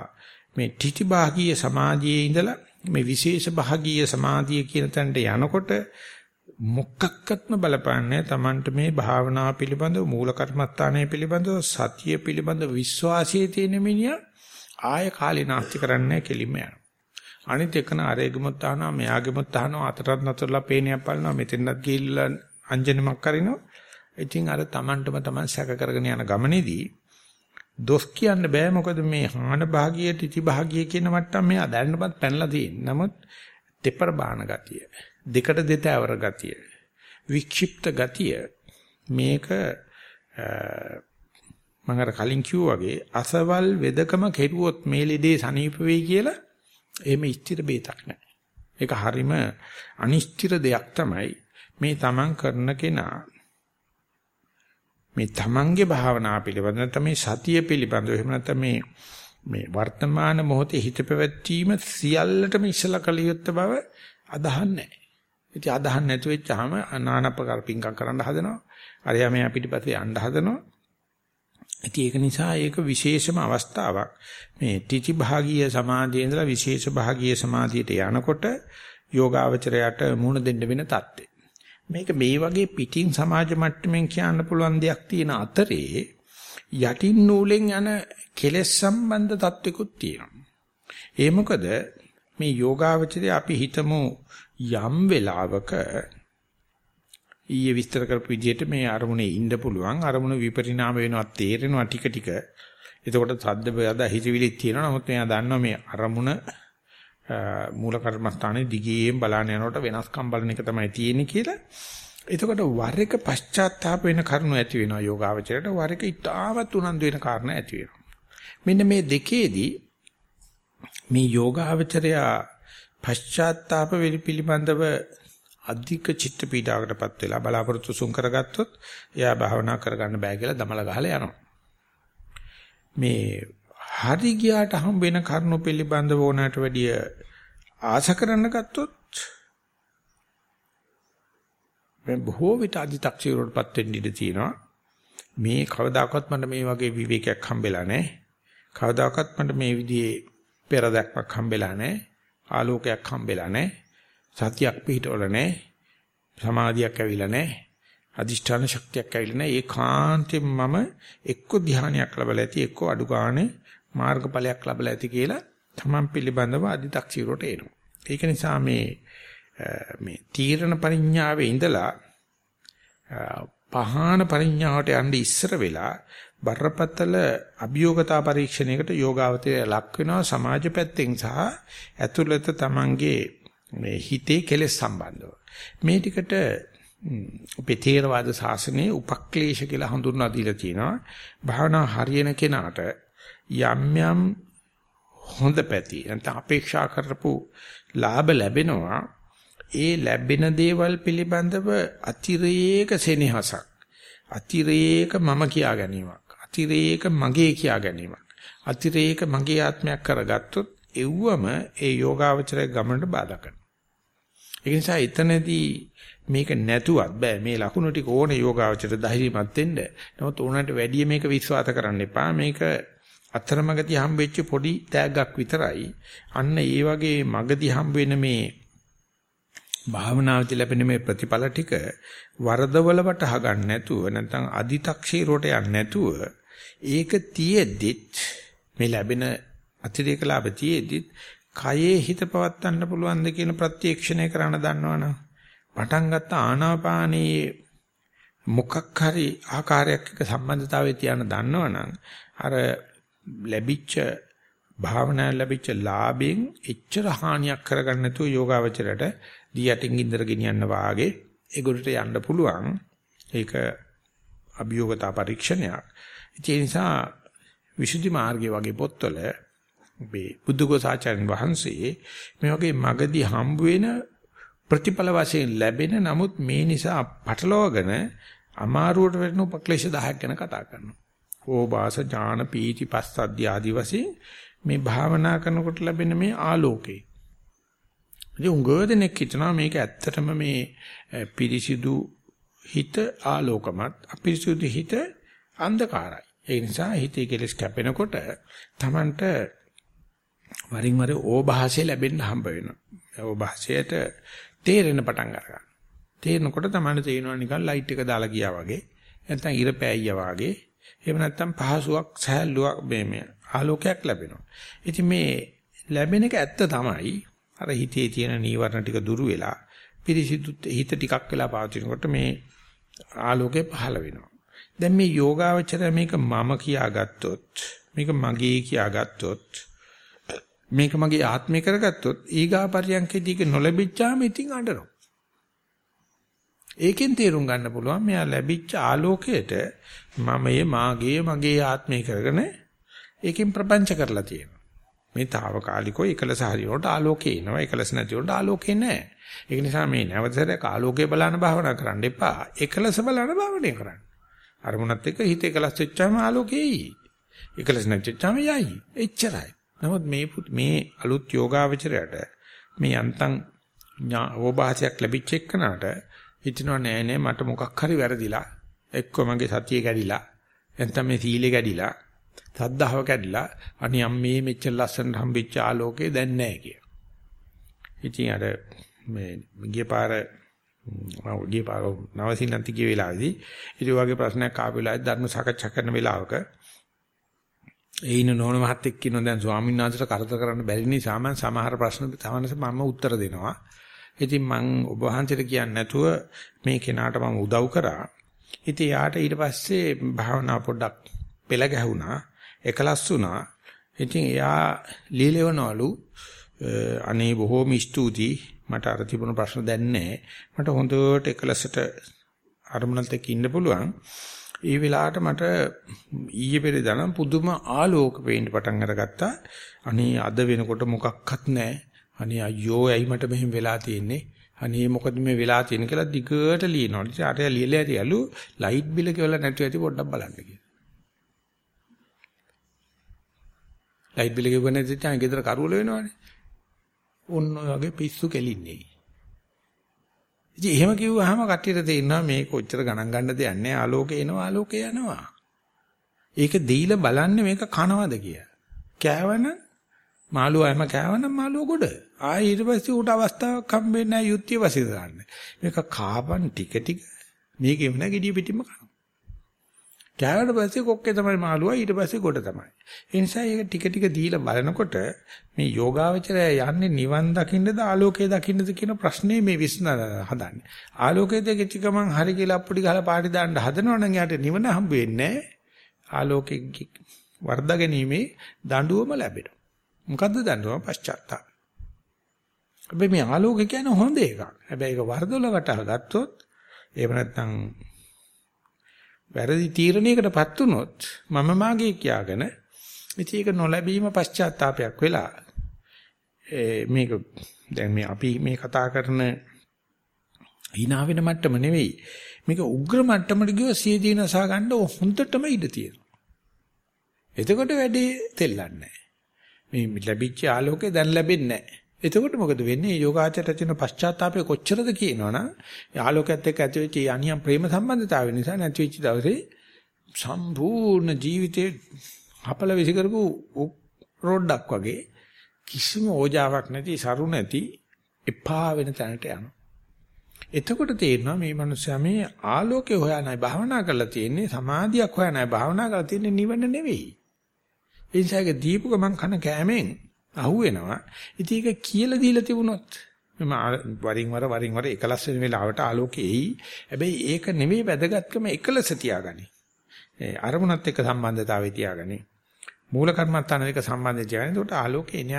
මේ ඨිති භාගීය සමාධියේ ඉඳලා මේ විශේෂ භාගීය සමාධිය කියන තැනට යනකොට මොකක්කත්ම බලපාන්නේ Tamanට මේ භාවනා පිළිබඳව මූල කර්මස්ථානයේ පිළිබඳව සතිය පිළිබඳව විශ්වාසයේ තියෙන මිනිහා ආය කාලේ නාස්ති කරන්නේ කෙලිම යනවා. අනිත් එකන අරේගෙමුත් අහනවා මෙයාගෙමුත් අහනවා අතරත් නතරලා පේනියක් බලනවා මෙතෙන්වත් ගිහිල්ලා අංජනමක් කරිනවා. ඉතින් අර Tamanටම Taman සැක කරගෙන යන ගමනේදී දොස් කියන්න බෑ මොකද මේ හාන භාගිය තිති භාගිය කියන මට්ටම මෙයා දැනනපත් පැනලා තියෙන. නමුත් දෙපර බාන ගතිය, දෙකට දෙතවර ගතිය, වික්ෂිප්ත ගතිය මේක මම අර කලින් කිව්වා වගේ අසවල් වෙදකම කෙරුවොත් මේ ලෙඩේ සනීප වෙයි කියලා එහෙම ස්ථිර බේතක් නැහැ. ඒක හරීම අනිශ්චිත දෙයක් තමයි මේ තමන් කරන කෙනා මේ තමන්ගේ භාවනා පිළිබඳ නැත්නම් මේ සතිය පිළිබඳව එහෙම නැත්නම් මේ මේ වර්තමාන මොහොතේ හිත පැවැත්වීම සියල්ලටම ඉස්සලා කළ යුත්තේ බව අදහන්නේ නැහැ. ඉතින් අදහන්න නැතු වෙච්චාම අනානපකර පිංකම් කරන්න හදනවා. අරයා මෙයා පිටිපස්සේ යන්න හදනවා. ඉතින් ඒක නිසා ඒක විශේෂම අවස්ථාවක්. මේ තිති භාගීය සමාධියේ ඉඳලා විශේෂ භාගීය සමාධියට යනකොට යෝගාවචරයට මුහුණ දෙන්න වෙන தත්ත්වය. මේක මේ වගේ පිටින් සමාජ මට්ටමින් කියන්න පුළුවන් දෙයක් තියෙන අතරේ යටින් නූලෙන් යන කෙලෙස් සම්බන්ධ தත්විකුත් තියෙනවා. ඒ මොකද මේ යෝගාවචරය අපි හිතමු යම් වෙලාවක ඊයේ විස්තර කරපු විදිහට මේ අරමුණේ ඉන්න පුළුවන්. අරමුණ විපරිණාම වෙනවා තේරෙනවා ටික ටික. එතකොට සද්ද බයද හිතවිලිත් තියෙනවා. නමුත් මෙයා දන්නවා මේ අරමුණ මූල කර්මස්ථානයේ දිගියෙන් බලන්න යනකොට වෙනස්කම් බලන එක තමයි තියෙන්නේ කියලා. එතකොට වර එක පශ්චාත්තාප වෙන කරුණු ඇති වෙනවා යෝගාවචරයට. වර එක ඉතාමත් උනන්දු වෙන කාරණා ඇති වෙනවා. මෙන්න මේ දෙකේදී මේ යෝගාවචරය පශ්චාත්තාප වෙලි පිළිබඳව අධික චිත්ත පීඩාවකටපත් වෙලා බලාපොරොත්තු සුන් කරගත්තොත් එයා භාවනා කරගන්න බෑ කියලා දමල ගහලා යනවා. මේ හරි ගියාට හම් වෙන කරුණු පිළිබඳව ඕනකට වැඩිය ආශ කරන්න ගත්තොත් මේ බොහෝ විට අධි탁සිරුවටපත් වෙන්න ඉඩ තියෙනවා. මේ කවදාකවත් මට මේ වගේ විවේකයක් හම්බෙලා නැහැ. කවදාකවත් මට මේ විදිහේ පෙරදැක්මක් හම්බෙලා නැහැ. ආලෝකයක් හම්බෙලා නැහැ. සතියක් පිහිටවල නැහැ. සමාධියක් ඇවිල්ලා නැහැ. අදිෂ්ඨාන ශක්තියක් ඇවිල්ලා නැහැ. ඒකාන්තයෙන් මම එක්ක ධානයක් ලැබලා ඇති එක්ක අඩු ගානේ මාර්ගඵලයක් ලැබලා ඇති කියලා තමන් පිළිබඳව අදි탁සිරුවට එනවා. ඒක නිසා මේ මේ තීරණ පරිඥාවේ ඉඳලා පහාන පරිඥාවට යන්න ඉස්සර වෙලා බරපතල අභියෝගතා පරීක්ෂණයකට යෝගාවතය ලක් වෙනවා සමාජ පැත්තෙන් සහ ඇතුළත තමන්ගේ මේ හිතේ කෙලෙස් සම්බන්ධව. මේ ටිකට අපේ තේරවාද ශාසනයේ උපක්ලේශ කියලා හඳුන්වා දීලා තියෙනවා. භාවනා හරියන කෙනාට යම් යම් හොඳ පැති නැත්නම් අපේක්ෂා කරපු ලාභ ලැබෙනවා. ඒ ලැබෙන දේවල් පිළිබඳව අතිරේක සෙනෙහසක්. අතිරේක මම කියා ගැනීමක්. අතිරේක මගේ කියා ගැනීමක්. අතිරේක මගේ ආත්මයක් කරගත්තොත් එව්වම ඒ යෝගාවචරයේ ගමනට බාධා කරනවා. ඒ නිසා එතනදී මේක නැතුවත් බෑ මේ ලකුණු ටික ඕනේ යෝගාවචරයට ධෛර්යමත් වෙන්න. නමුත් උනට වැඩි මේක විශ්වාස කරන්න එපා. මේක අතරමඟදී හම්බෙච්ච පොඩි තෑග්ගක් විතරයි. අන්න ඒ වගේ මගදී හම්බ වෙන මේ භාවනාවදී ලැබෙන මේ ප්‍රතිඵල ටික වරදවල වටහා ගන්න නැතුව නැත්නම් අදි탁ෂීරෝට යන්නේ නැතුව ඒක තියෙද්දිත් මේ ලැබෙන අතිරේක ලාභ තියෙද්දිත් කයේ හිත පවත්වන්න පුළුවන්ද කියන ප්‍රත්‍යක්ෂණය කරන්න දන්නවනම් පටන් ගත්ත ආනාපානයේ මොකක් හරි ආකාරයක් එක්ක සම්බන්ධතාවය තියන්න දන්නවනම් අර ලැබිච්ච භාවනා ලැබිච්ච ලාභයෙන් එච්චර හානියක් කරගන්න නැතුව යෝගාවචරයට දී යටින් ඉන්දර ගෙනියන්න වාගේ ඒගොල්ලට යන්න පුළුවන් ඒක අභියෝගතා පරීක්ෂණයක් ඒ නිසා විසුද්ධි මාර්ගය වගේ පොත්වල මේ බුද්ධඝෝසාචාර්යන් වහන්සේ මේ වගේ මගදී හම්බ වෙන ප්‍රතිඵල වශයෙන් ලැබෙන නමුත් මේ නිසා පටලවාගෙන අමාරුවට වෙන උපක්ලේශ 10ක් ගැන කතා කරනවා. ඕබාස ඥාන පීති පස්සද්ධිය ආදි වශයෙන් මේ භාවනා කරනකොට ලැබෙන මේ ආලෝකේ. ඉතින් උගෝදෙනෙක් හිතනවා මේක ඇත්තටම මේ පිරිසිදු හිත ආලෝකමත් අපිරිසිදු හිත අන්ධකාරයි. ඒ නිසා හිතේ කෙලස් කැපෙනකොට Tamanට වරින් වර ඕභාසය ලැබෙන්න හම්බ වෙනවා. ඕභාසයට තේරෙන පටන් ගන්නවා. තේරෙනකොට තමයි තේරෙනවා නිකන් ලයිට් එක දාලා ගියා වගේ. නැත්නම් ඉර පෑයියා වගේ. එහෙම නැත්නම් පහසුවක් සහැල්ලුවක් මේ මේ ආලෝකයක් ලැබෙනවා. ඉතින් මේ ලැබෙන එක ඇත්ත තමයි. අර හිතේ තියෙන නීවරණ ටික දුරු වෙලා පිරිසිදු හිත ටිකක් වෙලා පවතිනකොට මේ ආලෝකය පහළ වෙනවා. දැන් මේ යෝගාවචරය මේක මම කියාගත්තොත් මේක මගේ කියාගත්තොත් මේක මගේ ආත්මය කරගත්තොත් ඊගා පරියන්කේදී ඒක නොලැබිච්චාම ඉතින් අඬනවා. ඒකෙන් තේරුම් ගන්න පුළුවන් මෙයා ලැබිච්ච ආලෝකයට මමයේ මාගේ මගේ ආත්මය කරගෙන ඒකෙන් ප්‍රපංච කරලා තියෙනවා. මේ తాවකාලිකව එකලස හරියට ආලෝකේ එනවා එකලස නැති වුණාට ආලෝකේ නැහැ. ඒක නිසා මේ නැවතසරයක් ආලෝකේ බලන භාවනා කරන්න එපා. එකලස බලන භාවනය කරන්න. අරමුණත් එක්ක හිත එකලස් වෙච්චාම ආලෝකේයි. එකලස් නැතිවෙච්චාම යයි. එච්චරයි. නමුත් මේ මේ අලුත් යෝගාවචරයට මේ යන්තම් ඕභාසයක් ලැබිච්ච එක්කනට හිතනවා නෑ නෑ මට මොකක් හරි වැරදිලා එක්ක මගේ සතිය කැඩිලා නැත්නම් මේ සීලෙ කැඩිලා සද්ධාව කැඩිලා අනියම් මේ මෙච්චර ලස්සනට හම්බෙච්ච ආලෝකේ දැන් නෑ කිය. ඉතින් අර මේ ගිය පාර මම ගිය පාර නවසින්නන්ති ගිය වෙලාවේදී ඉතින් වගේ ප්‍රශ්නයක් ආපු වෙලාවේ ධර්ම සාකච්ඡා කරන වෙලාවක ඒ ඉන්න නෝන මහත්තයෙක් කියනවා දැන් ස්වාමීන් වහන්සේට කරදර කරන්න බැරි නිසා මම සමහර ප්‍රශ්න තවනස මම උත්තර දෙනවා. ඉතින් මම ඔබ වහන්සේට කියන්නේ නැතුව මේ කෙනාට මම උදව් කරා. ඉතින් යාට ඊට පස්සේ භාවනා පොඩ්ඩක් පෙළ ගැහුණා, එකලස් වුණා. ඉතින් එයා ලීලෙවනවලු අනේ බොහෝම ස්තුතියි මට අර තිබුණ ප්‍රශ්න දැන් නැහැ. මට හොඳට එකලසට අරමුණත් එක්ක ඉන්න පුළුවන්. ඒ වෙලාවට මට ඊයේ පෙරේදා නම් පුදුම ආලෝක පේන්න පටන් අරගත්තා. අනේ අද වෙනකොට මොකක්වත් නැහැ. අනේ අයියෝ ඇයි මට මෙහෙම වෙලා තියෙන්නේ? අනේ මොකද මේ වෙලා තියෙන්නේ කියලා දිගට ලියනවා. ඉතින් අර ලියලා ඇතිලු ලයිට් බිල කියලා නැතුව ඇති පොඩ්ඩක් බලන්න කියලා. ලයිට් බිල ගෙවුවා නැති දැන් ගෙදර කරවල වෙනවනේ. ඔන්න ඔය වගේ පිස්සු කෙලින්නේ. ඉතින් එහෙම කිව්වහම කට්ටියට තේරෙනවා මේ කොච්චර ගණන් ගන්න දෙයක් නැහැ ආලෝකේ එනවා ආලෝකේ යනවා. ඒක දීලා බලන්නේ මේක කනවද කියලා. කෑවන මාළුවාම කෑවන මාළුව ගොඩ. ආයෙ ඊට පස්සේ ඌට අවස්ථාවක් හම්බෙන්නේ නැහැ යුක්තිය වශයෙන් ගන්න. මේක කාපන් ටික ටික මේකෙම නැ gediy පිටින්ම කනවා. කෑවට පස්සේ කොක්කේ තමයි මාළුවා ඊට පස්සේ ගොඩ තමයි. ඒ නිසා ඒක ටික ටික දීලා බලනකොට මේ යෝගාවචරය යන්නේ නිවන් දකින්නද ආලෝකය දකින්නද කියන ප්‍රශ්නේ මේ විශ්න හදන්නේ. ආලෝකයේ දෙකච්ච ගමන් හරි කියලා අප්පුඩි ගහලා පාටි දාන්න හදනවනම් යාට නිවන හම්බ වෙන්නේ ආලෝකෙ වර්ධ ගැනීමේ දඬුවම ලැබෙනවා. මොකද්ද දඬුවම පශ්චාත්තාප. හැබැයි මේ ආලෝකය කියන්නේ හොඳ එකක්. හැබැයි ඒක වර්ධවල වටහා ගත්තොත් එහෙම නැත්නම් වැරදි තීරණයකටපත් වුනොත් මම මාගේ කියාගෙන ඉතින් ඒක නොලැබීම පශ්චාත්තාවයක් වෙලා මේක දැන් මේ අපි මේ කතා කරන hina වෙන මට්ටම නෙවෙයි මේක උග්‍ර මට්ටමට ගියෝ සියදී නසා ගන්න හොඳටම ඉඩ තියෙනවා එතකොට වැඩේ තෙල්ලන්නේ නැහැ මේ ලැබිච්ච ආලෝකය දැන් ලැබෙන්නේ නැහැ එතකොට මොකද වෙන්නේ? යෝගාචරයට තියෙන පශ්චාත්තාපය කොච්චරද කියනවනම් ආලෝකයත් එක්ක ඇති වෙච්ච අනියම් ප්‍රේම සම්බන්ධතාවය නිසා නැති වෙච්ච දවසේ සම්පූර්ණ ජීවිතේ අපල විසි කරපු රොඩක් වගේ කිසිම ඕජාවක් නැති සරු නැති එපා වෙන තැනට යනවා. එතකොට තේරෙනවා මේ මනුස්සයා මේ ආලෝකය හොයනයි භාවනා කරලා තියෙන්නේ සමාධියක් හොයනයි භාවනා කරලා තියෙන්නේ නිවන නෙවෙයි. ඒ නිසා ඒක දීපු ගමන් කන කෑමෙන් අහුවෙනවා. ඉතින් ඒක කියලා දීලා තිබුණොත් මම වරින් වර වරින් වර එකලස් වෙන වෙලාවට ආලෝකෙ එයි. හැබැයි ඒක නෙවෙයි වැදගත්කම එකලස තියාගනි. ඒ අරමුණත් එක්ක සම්බන්ධතාවය තියාගනි. මූල කර්මත්තාන දෙක සම්බන්ධය තියාගනි. ඒකට ආලෝකේ එන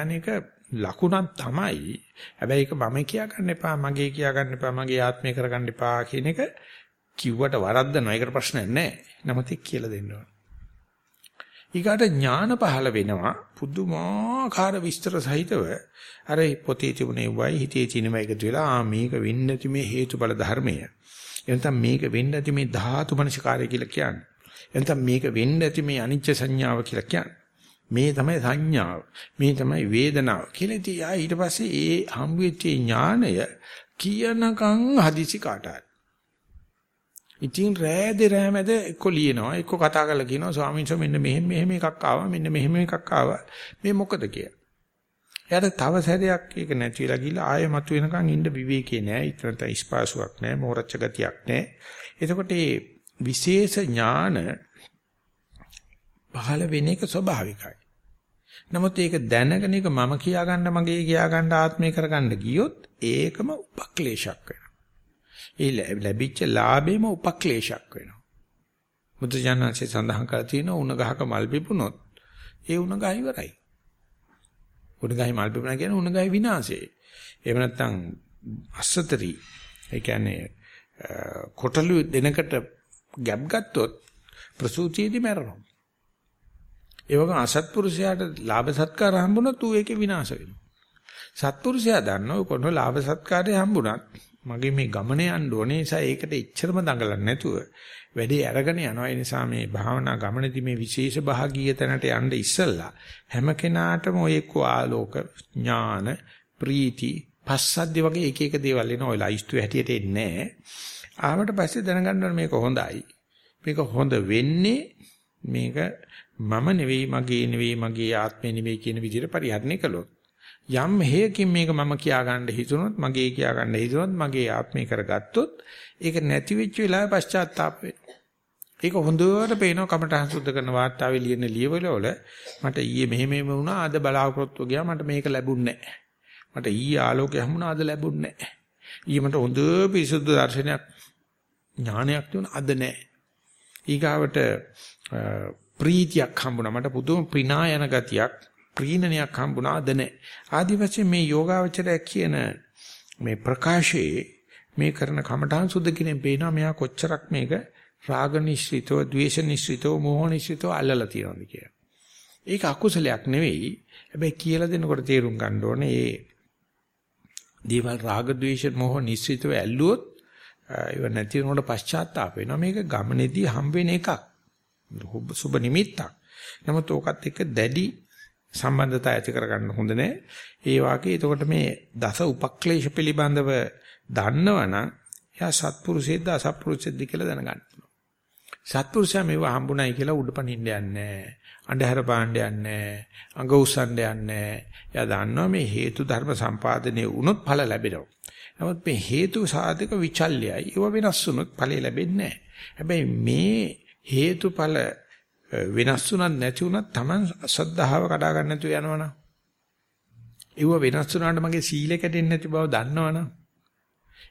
ලකුණක් තමයි. හැබැයි ඒක මම කියා ගන්න එපා, මගේ කියා ගන්න එපා, මගේ ආත්මය කර ගන්න එපා කියන එක කිව්වට වරද්දනවා. ඒකට ප්‍රශ්නයක් නැහැ. නමුත් ඒක කියලා දෙන්න ඕන. ඊකට ඥාන පහළ වෙනවා පුදුමාකාර විස්තර සහිතව අර පොතේ තිබුණේ වයි හිතේ තියෙනව එකතු වෙලා ආ මේක වෙන්න ඇති මේ හේතුඵල ධර්මය එනතම් මේක වෙන්න ඇති මේ ධාතු මනසිකාරය කියලා කියන්නේ එනතම් මේක වෙන්න ඇති මේ අනිච්ච සංඥාව කියලා කියන්නේ මේ තමයි සංඥාව. මේ තමයි වේදනාව. කියලා ඉතින් ආ ඊට පස්සේ ඒ හම්බ වෙච්ච ඥානය කියනකම් හදිසි කාටයි. ඉතින් රෑදේ රෑමැද එක්ක ලියනවා එක්ක කතා කරලා කියනවා ස්වාමීන් වහන්සේ මෙන්න මෙහෙම මෙහෙම එකක් ආවා මෙන්න මෙහෙම එකක් ආවා මේ මොකද කියලා. එයාට තව සැරයක් ඒක නැති වෙලා ගිහලා ආයෙ මතු වෙනකන් ඉන්න විවේකේ නෑ ඊතරත ඉස්පාසුවක් නෑ මෝරච්ච ගතියක් නෑ. එතකොට මේ විශේෂ ඥාන පහළ වෙන එක ස්වභාවිකයි. නමුත් ඒක දැනගෙන එක මම කියා ගන්න මගේ කියා ගන්න ආත්මය කරගන්න ගියොත් ඒකම උපක්ලේශයක් වෙනවා. ඒ ලැබිච්ච ලාභෙම උපක්ලේශයක් වෙනවා. මුද්‍රජානන්සේ සඳහන් කර තියෙන උණ ගහක මල් පිපුණොත් ඒ උණ ගහ ඉවරයි. උණ ගහේ මල් පිපුණා කියන්නේ උණ ගහේ විනාශය. එහෙම නැත්නම් අස්සතරි ඒ කියන්නේ කොටලු දෙනකට ගැප් ගත්තොත් ප්‍රසූතියේදී මැරෙනවා. ඒ වගේ අසත්පුරුෂයාට ලාභ සත්කාර හම්බුනොත් ඌ ඒකේ විනාශ වෙනවා. සත්පුරුෂයා දන්නව කොහොම ලාභ සත්කාරය හම්බුණත් මගේ මේ ගමනේ යන්න ඕනේ නිසා ඒකට එච්චරම දඟලන්නේ නැතුව වැඩේ අරගෙන යනවා. ඒ නිසා මේ භාවනා ගමනේදී මේ විශේෂ භාගීය තැනට යන්න ඉස්සෙල්ලා හැම කෙනාටම ඔය එක්ක ආලෝක ඥාන ප්‍රීති පස්සද්ධි වගේ එක එක දේවල් එන ඔය ලයිස්තු හැටියට එන්නේ නැහැ. ආවට පස්සේ දැනගන්න මේක හොඳයි. මේක හොඳ වෙන්නේ මේක මම නෙවෙයි මගේ නෙවෙයි මගේ ආත්මය නෙවෙයි කියන විදිහට පරිහරණය කළොත් යම් හේයකින් මේක මම කියා ගන්න හිතුනොත් මගේ කියා ගන්න හිතුනොත් මගේ ආත්මය කරගත්තොත් ඒක නැති වෙච්ච වෙලාවේ පශ්චාත්තාප වෙනවා. ඒක හොඳට පේනවා කමටහන් සුද්ධ කරන වාර්තාවේ ලියන ලියවල වල මට ඊයේ මෙහෙම මෙහෙම වුණා අද බලාපොරොත්තු ගියා මට මේක ලැබුන්නේ නැහැ. මට ඊයේ ආලෝකය හම්බුණා අද ලැබුන්නේ නැහැ. ඊයේ මට හොඳ පිරිසුදු දර්ශනයක් ඥානයක් තිබුණා අද නැහැ. ඊගාවට ප්‍රීතියක් හම්බුණා මට පුදුම ප්‍රිනායන ගතියක් ප්‍රීණනයක් හම්බුණාද නැහැ ආදි වශයෙන් මේ යෝගාවචරය කියන මේ ප්‍රකාශයේ මේ කරන කමඨාන් සුද්ධ කිනෙන් පේනවා මෙයා කොච්චරක් මේක රාග නිශ්චිතව ද්වේෂ නිශ්චිතව මෝහ නිශ්චිතව අල්ලලා තියෙනවද කියලා. ඒක අකුසලයක් නෙවෙයි. හැබැයි කියලා දෙනකොට තේරුම් ගන්න ඕනේ ඒ දේවල් රාග ද්වේෂ මෝහ නිශ්චිතව ඇල්ලුවොත් ඒව නැති වෙනකොට පශ්චාත්තාප වෙනවා. මේක ගමනේදී හම්බ වෙන එකක්. සුබ නිමිත්තක්. නමුත් ඕකත් එක්ක දැඩි සම්බන්ධතා ඇති කරගන්න හොඳ නැහැ. ඒ වාගේ එතකොට මේ දස උපක්ලේශ පිළිබඳව දන්නවනම් එයා සත්පුරුෂයෙක්ද අසත්පුරුෂයෙක්ද කියලා දැනගන්න. සත්පුරුෂයා මේව හම්බුණයි කියලා උඩපනින්න යන්නේ නැහැ. අන්ධහර පාණ්ඩ යන්නේ නැහැ. අඟ උස්සන්න යන්නේ නැහැ. එයා දන්නවා මේ හේතු ධර්ම සම්පාදනයේ වුණොත් ඵල ලැබෙනවා. නමුත් මේ හේතු සාධක විචල්යයි. ඒව වෙනස් වුණොත් ඵලෙ ලැබෙන්නේ නැහැ. හැබැයි මේ හේතුඵල වෙනස් වුණත් නැති වුණත් Taman සද්ධාව කඩා ගන්න නැතුව යනවනම්. ඒව වෙනස් වුණාට මගේ සීලෙ කැඩෙන්නේ නැති බව දන්නවනම්.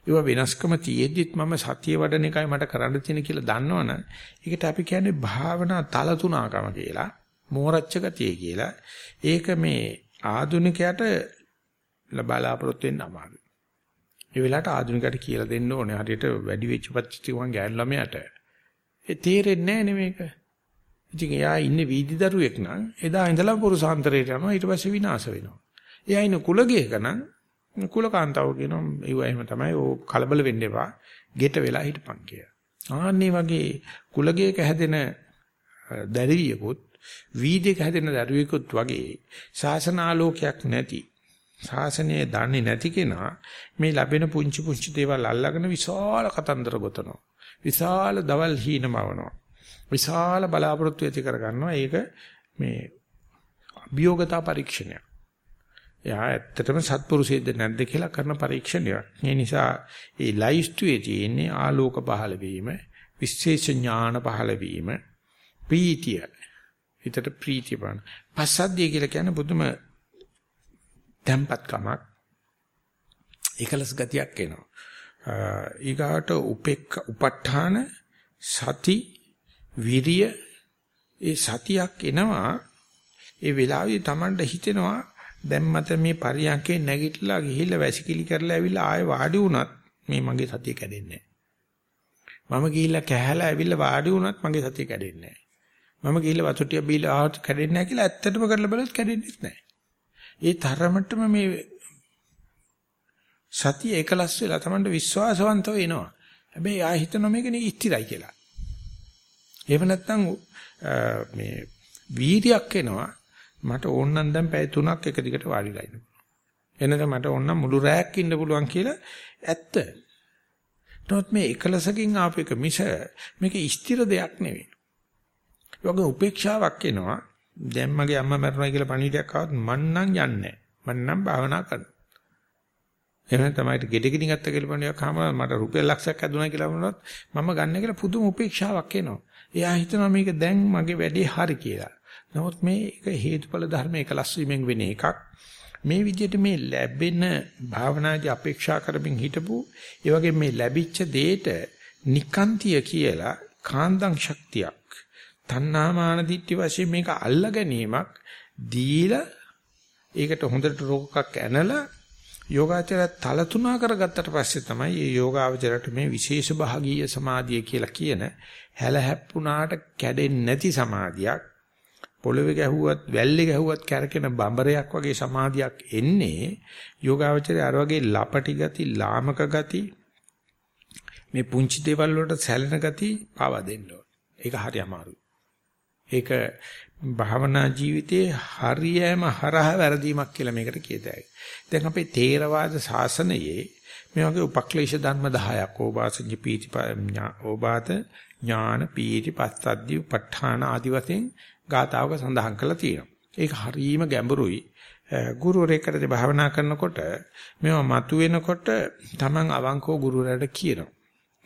ඒව වෙනස්කම තියෙද්දිත් මම සතිය වඩන එකයි මට කරන්න තියෙන කියලා දන්නවනම් ඒකට අපි කියන්නේ භාවනා තල තුනකම කියලා මෝරච්ච ගතිය කියලා. ඒක මේ ආදුනිකයට බලාපොරොත්තු වෙන්න අමාරුයි. ඒ වෙලාවට ආධුනිකයට කියලා දෙන්න ඕනේ. හරියට වැඩි වෙච්ච පච්චිතුන් ගෑන් ළමයාට. ඒ තේරෙන්නේ නැහැ මේක. ඉතින් එයා ඉන්නේ වීදි දරුවෙක් නම් එදා ඉඳලා පුරුසාන්තරයට යනවා ඊට පස්සේ විනාශ වෙනවා. එයා ඉන්නේ කුලගේක නම් කුලකාන්තාව කියනවා ඒව එහෙම තමයි ඕ කලබල වෙන්න එපා. ගෙට වෙලා හිටපන් කියලා. ආන්නේ වගේ කුලගේක හැදෙන දැරිවියකුත් වීදික හැදෙන දරුවෙකුත් වගේ ශාසන ආලෝකයක් නැති ශාසනය දන්නේ නැති කෙනා මේ ලැබෙන පුංචි පුංචි දේවල් අල්ලගෙන විශාල කතන්දර ගොතනවා. විශාල දවල් හීනමවනවා. විශාල බලාපොරොත්තු ඇති කර ගන්නවා. ඒක මේ අභියෝගතා පරීක්ෂණය. එයා ඇත්තටම සත්පුරුෂයෙක්ද නැද්ද කියලා කරන පරීක්ෂණයක්. ඒ නිසා ඒ ලයිස්තුවේ තියෙන්නේ ආලෝක පහළ වීම, විශේෂ ඥාන පහළ වීම, ප්‍රීතිය. හිතට ප්‍රීතිය බන. පස්සද්ධිය කියලා කියන්නේ බුදුම tempatකමක්. එකලස් ගතියක් එනවා. ඊගාට උපෙක් උපට්ඨාන සති විරිය ඒ සතියක් එනවා ඒ වෙලාවේ Tamanට හිතෙනවා දැන් මත මේ පරියන්කේ නැගිටලා ගිහිල්ලා වැසිකිලි කරලා ඇවිල්ලා ආයෙ වාඩි වුණත් මේ මගේ සතිය කැඩෙන්නේ නැහැ. මම ගිහිල්ලා කැහැලා ඇවිල්ලා වාඩි වුණත් මගේ සතිය කැඩෙන්නේ නැහැ. මම ගිහිල්ලා වතුට්ටිය බීලා ආවත් කැඩෙන්නේ නැහැ කියලා ඇත්තටම කරලා බලුවත් කැඩෙන්නේ නැහැ. ඒ තරමටම මේ සතිය එකලස් වෙලා Tamanට විශ්වාසවන්තව එනවා. හැබැයි ආ හිතන මේක නේ ස්ථිරයි කියලා. එහෙම නැත්නම් මේ වීර්යයක් එනවා මට ඕනනම් දැන් පැය 3ක් එක දිගට වාඩිලා ඉන්න. එනද මට ඕනනම් මුළු රැයක් ඉන්න පුළුවන් කියලා ඇත්ත. නමුත් මේ එකලසකින් ආපු එක මිස මේක ස්ථිර දෙයක් නෙවෙයි. යෝග උපේක්ෂාවක් එනවා. දැන් මගේ අම්මා මැරුණා කියලා පණිවිඩයක් ආවත් මන්නම් යන්නේ නැහැ. මන්නම් භාවනා කරනවා. එහෙනම් තමයි ගෙඩගිනි ගත්ත කියලා පණියක් ආවම මට රුපියල් ලක්ෂයක් ඇදුණා කියලා වුණොත් මම ගන්න කියලා පුදුම උපේක්ෂාවක් එනවා. එයා හිතනවා මේක දැන් මගේ වැඩේ හරි කියලා. නමුත් මේ එක හේතුඵල ධර්ම එකලස් වීමෙන් වෙන එකක්. මේ විදිහට මේ ලැබෙන භාවනාදී අපේක්ෂා කරමින් හිටපු ඒ වගේ මේ ලැබිච්ච දෙයට නිකාන්තිය කියලා කාන්දං ශක්තියක් තණ්හාමාන දිට්ඨි වශයෙන් මේක අල්ලා ගැනීමක් දීලා ඒකට හොඳට රෝගයක් ඇනලා යෝගාචරය තල තුනා කරගත්තට පස්සේ තමයි මේ යෝගාචරයට මේ විශේෂ භාගීය සමාධිය කියලා කියන හැල හැප්පුණාට කැඩෙන්නේ නැති සමාධියක් පොළවේ ගැහුවත් වැල්ලේ ගැහුවත් කැරකෙන බඹරයක් වගේ සමාධියක් එන්නේ යෝගාචරය අර වගේ ලපටි ගති ලාමක ගති මේ පුංචි දේවල් වලට සැලෙන ගති පාවා දෙන්න ඕන. ඒක හරි අමාරුයි. ඒක භාවනා ජීවිතයේ හරියම හරහ වැරදීමක් කියලා මේකට කියතයි. දැන් අපේ තේරවාද ශාසනයේ මේ වගේ උපක්ලේශ ධර්ම 10ක් ඕබාසඤ්ඤ පීති ඕබාත ඥාන පීති පස්සද්ධි ප ဋ ාණ ආදි වශයෙන් ගාතාවක සඳහන් කරලා තියෙනවා. ඒක හරීම ගැඹුරුයි. ගුරුවරයෙක්ට භාවනා කරනකොට මේවා මතුවෙනකොට Taman අවංකව ගුරුවරයාට කියනවා.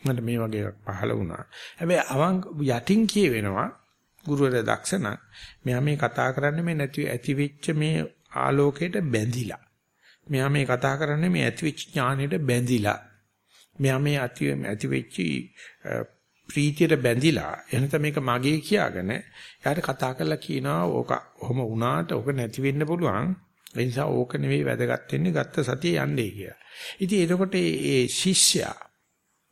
මට මේ වගේ පහළ වුණා. හැබැයි අවංක යටින් කියවෙනවා ගුරුවරයා දක්ෂණ මෙයා මේ කතා කරන්නේ මේ නැති ඇති වෙච්ච මේ ආලෝකයට බැඳිලා. මෙයා මේ කතා කරන්නේ මේ ඇති වෙච්ච ඥානෙට බැඳිලා. මෙයා මේ ඇති ඇති වෙච්ච ප්‍රීතියට බැඳිලා එහෙනම් මේක මගේ කියාගෙන එයාට කතා කරලා කියනවා ඕක ඔහොම වුණාට ඕක නැති වෙන්න පුළුවන් ඒ නිසා ඕක නෙවෙයි වැදගත් වෙන්නේ ගත්ත සතිය යන්නේ කියලා. ඉතින් එතකොට ඒ ශිෂ්‍යයා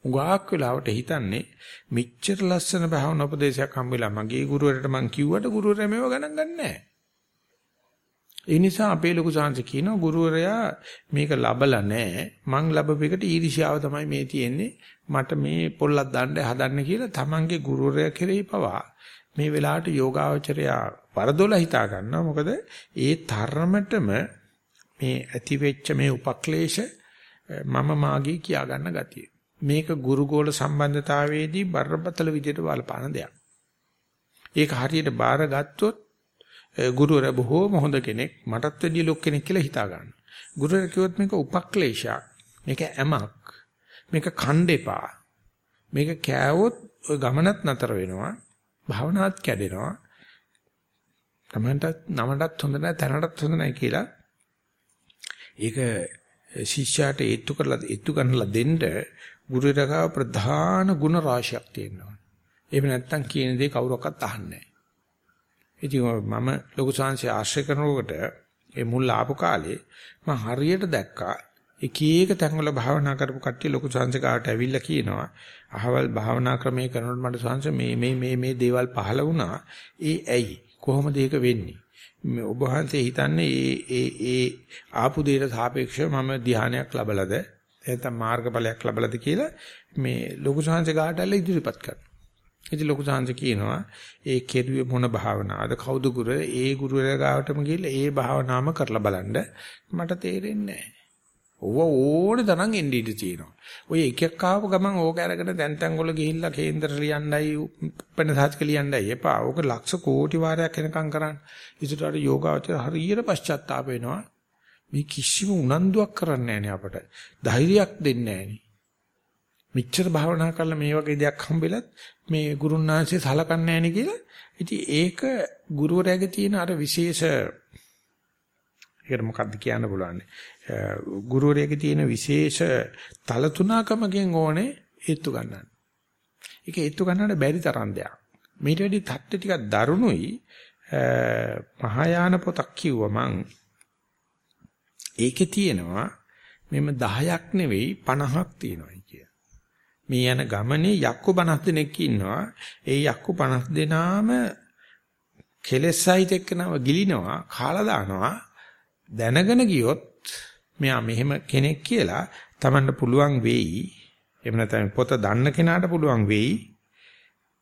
උගාක් වෙලාවට හිතන්නේ මෙච්චර ලස්සන භාවන උපදේශයක් හම්බෙලා මගේ ගුරුවරට මං කිව්වට ගුරුවරයා මේව ගණන් ගන්නෑ. ඒ නිසා අපේ ලොකු සාංශ කියනවා ගුරුවරයා මේක ලබලා නැහැ. මං ලැබෙකට ඊර්ෂ්‍යාව තමයි මේ තියෙන්නේ. මට මේ පොල්ලක් දාන්න හදන්න කියලා තමන්ගේ ගුරුවරයා කෙරෙහි පවා මේ වෙලාවට යෝගාවචරයා වරදොල හිතා ගන්නවා. මොකද ඒ තරමටම මේ ඇති වෙච්ච මේ උපක්ලේශ මම මාගේ කියා ගන්න ගතිය. මේක ගුරුගෝල සම්බන්ධතාවයේදී බරපතල විදිහට බලපාන දෙයක්. ඒක හරියට බාරගත්තොත් ගුරුවරයා බොහෝම හොඳ කෙනෙක් මටත් වැඩිය ලොක් කෙනෙක් කියලා හිතා ගන්න. ගුරුවරයා කිව්වොත් මේක උපක්ලේශයක්. මේක ඇමක්. මේක ඛණ්ඩේපා. මේක කෑවොත් ඔය ගමනත් නතර වෙනවා. භාවනාවත් කැඩෙනවා. තමන්ටත් නමටත් හොඳ නැහැ තැනටත් හොඳ නැහැ කියලා ඒක ශිෂ්‍යයාට ඒත්තු කරලා ඒත්තු ගන්නලා දෙන්න ගුරුවරයා ප්‍රධාන ගුණ රාශියක් තියෙනවා. එහෙම නැත්නම් කියන දේ කවුරක්වත් අහන්නේ ඉතින් මම ලොකු සංසය ආශ්‍රය කරනකොට ඒ මුල් ආපු කාලේ මම හරියට දැක්කා එක එක තැන්වල භාවනා කරපු කට්ටිය ලොකු සංසකාවට ඇවිල්ලා කියනවා අහවල් භාවනා ක්‍රමයේ කරනකොට මට සංස මේ මේ මේ මේ දේවල් පහළ වුණා. ඒ ඇයි? කොහොමද ඒක වෙන්නේ? මේ ඔබ වහන්සේ හිතන්නේ ඒ ඒ ඒ ආපු දෙයට සාපේක්ෂව මම ධානයක් ලබලාද? නැත්නම් මාර්ගඵලයක් ලබලාද කියලා මේ ලොකු සංසකාවට ඇවිල්ලා ඉදිරිපත් කරනවා. ඉතින් ලොකු සාංශ කියනවා ඒ කෙරුවේ මොන භාවනාවද කවුද ගුරු ඒ ගුරුවරයා ගාවටම ගිහලා ඒ භාවනාවම කරලා බලන්න මට තේරෙන්නේ නැහැ. ඕව ඕනේ තරම් එන්නේ ඉඳී තියෙනවා. ඔය එක එක ආව ගමන් ඕක අරගෙන දැන් තැන් වල ගිහිල්ලා කේන්දර ලියන්නයි උපෙන් සාධක ලියන්නයි එපා. ඕක ලක්ෂ කෝටි වාරයක් එනකම් කරන්න. ඉතින් අර යෝගාවචර හරියට පශ්චාත්තාප වෙනවා. මේ කිසිම උනන්දුවක් කරන්නේ නැහැ අපට. ධෛර්යයක් දෙන්නේ නැහැ මෙච්චර භාවනා කරලා මේ වගේ දෙයක් හම්බෙලත් මේ ගුරුන්නාංශය සලකන්නේ නැහැ කියලා. ඉතින් ඒක ගුරුවරයාගේ තියෙන අර විශේෂ ඒකට මොකක්ද කියන්න පුළුවන්. ගුරුවරයාගේ තියෙන විශේෂ තල තුනකමකින් ඕනේ හේතු ගන්නන්න. ඒක හේතු ගන්නට බැරි තරම් දෙයක්. මේට වැඩි தත්ත්ව ටිකක් දරුණුයි මහායාන පොතක් කිව්වා මං ඒකේ තියෙනවා මෙම 10ක් නෙවෙයි 50ක් තියෙනවා කිය. මේ යන ගමනේ යක්කු 50 දෙනෙක් ඉන්නවා. ඒ යක්කු 50 දෙනාම කෙලෙසයිත් එක්කනව ගිලිනවා, කාලා දානවා. දැනගෙන ගියොත් මෙයා මෙහෙම කෙනෙක් කියලා Tamanට පුළුවන් වෙයි. එහෙම නැත්නම් පොත දන්න කෙනාට පුළුවන් වෙයි.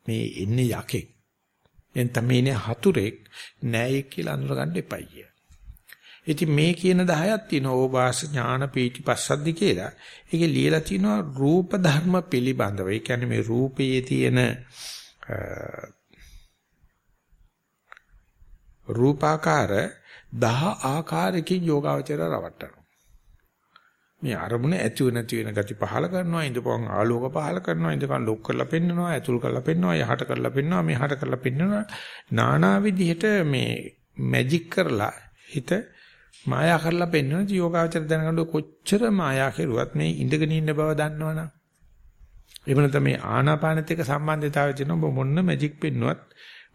මේ එන්නේ යකෙක්. එතන මේ ඉන්නේ හතුරෙක් නෑයෙක් කියලා අඳුරගන්න එපයි කිය. ඉතින් මේ කියන 10ක් තියෙනවා ඕවාස ඥාන පීටි පස්සද්දි කියලා. ඒකේ ලියලා තියෙනවා රූප ධර්ම පිළිබඳව. ඒ කියන්නේ මේ රූපයේ තියෙන රූපාකාර 10 ආකාරයකින් යෝගාවචර රවට්ටනවා. මේ අරමුණ ඇති වෙ නැති වෙන ගති පහල කරනවා ඉඳපුවන් ආලෝක පහල කරනවා ඉඳපන් ලොක් කරලා පෙන්නනවා ඇතුල් කරලා පෙන්නනවා යහට කරලා පෙන්නනවා මෙහාට කරලා පෙන්නනවා නානා විදිහට මේ මැජික් කරලා හිත මායා කරලා පෙන්වන යෝගාචර දැනගන්න කොච්චර මායා කෙරුවත් මේ ඉඳගෙන ඉන්න බව දන්නවනම් එහෙම නැත්නම් මේ ආනාපානෙත් එක්ක සම්බන්ධතාවය තියෙන මොන්න මැජික් පෙන්නුවත්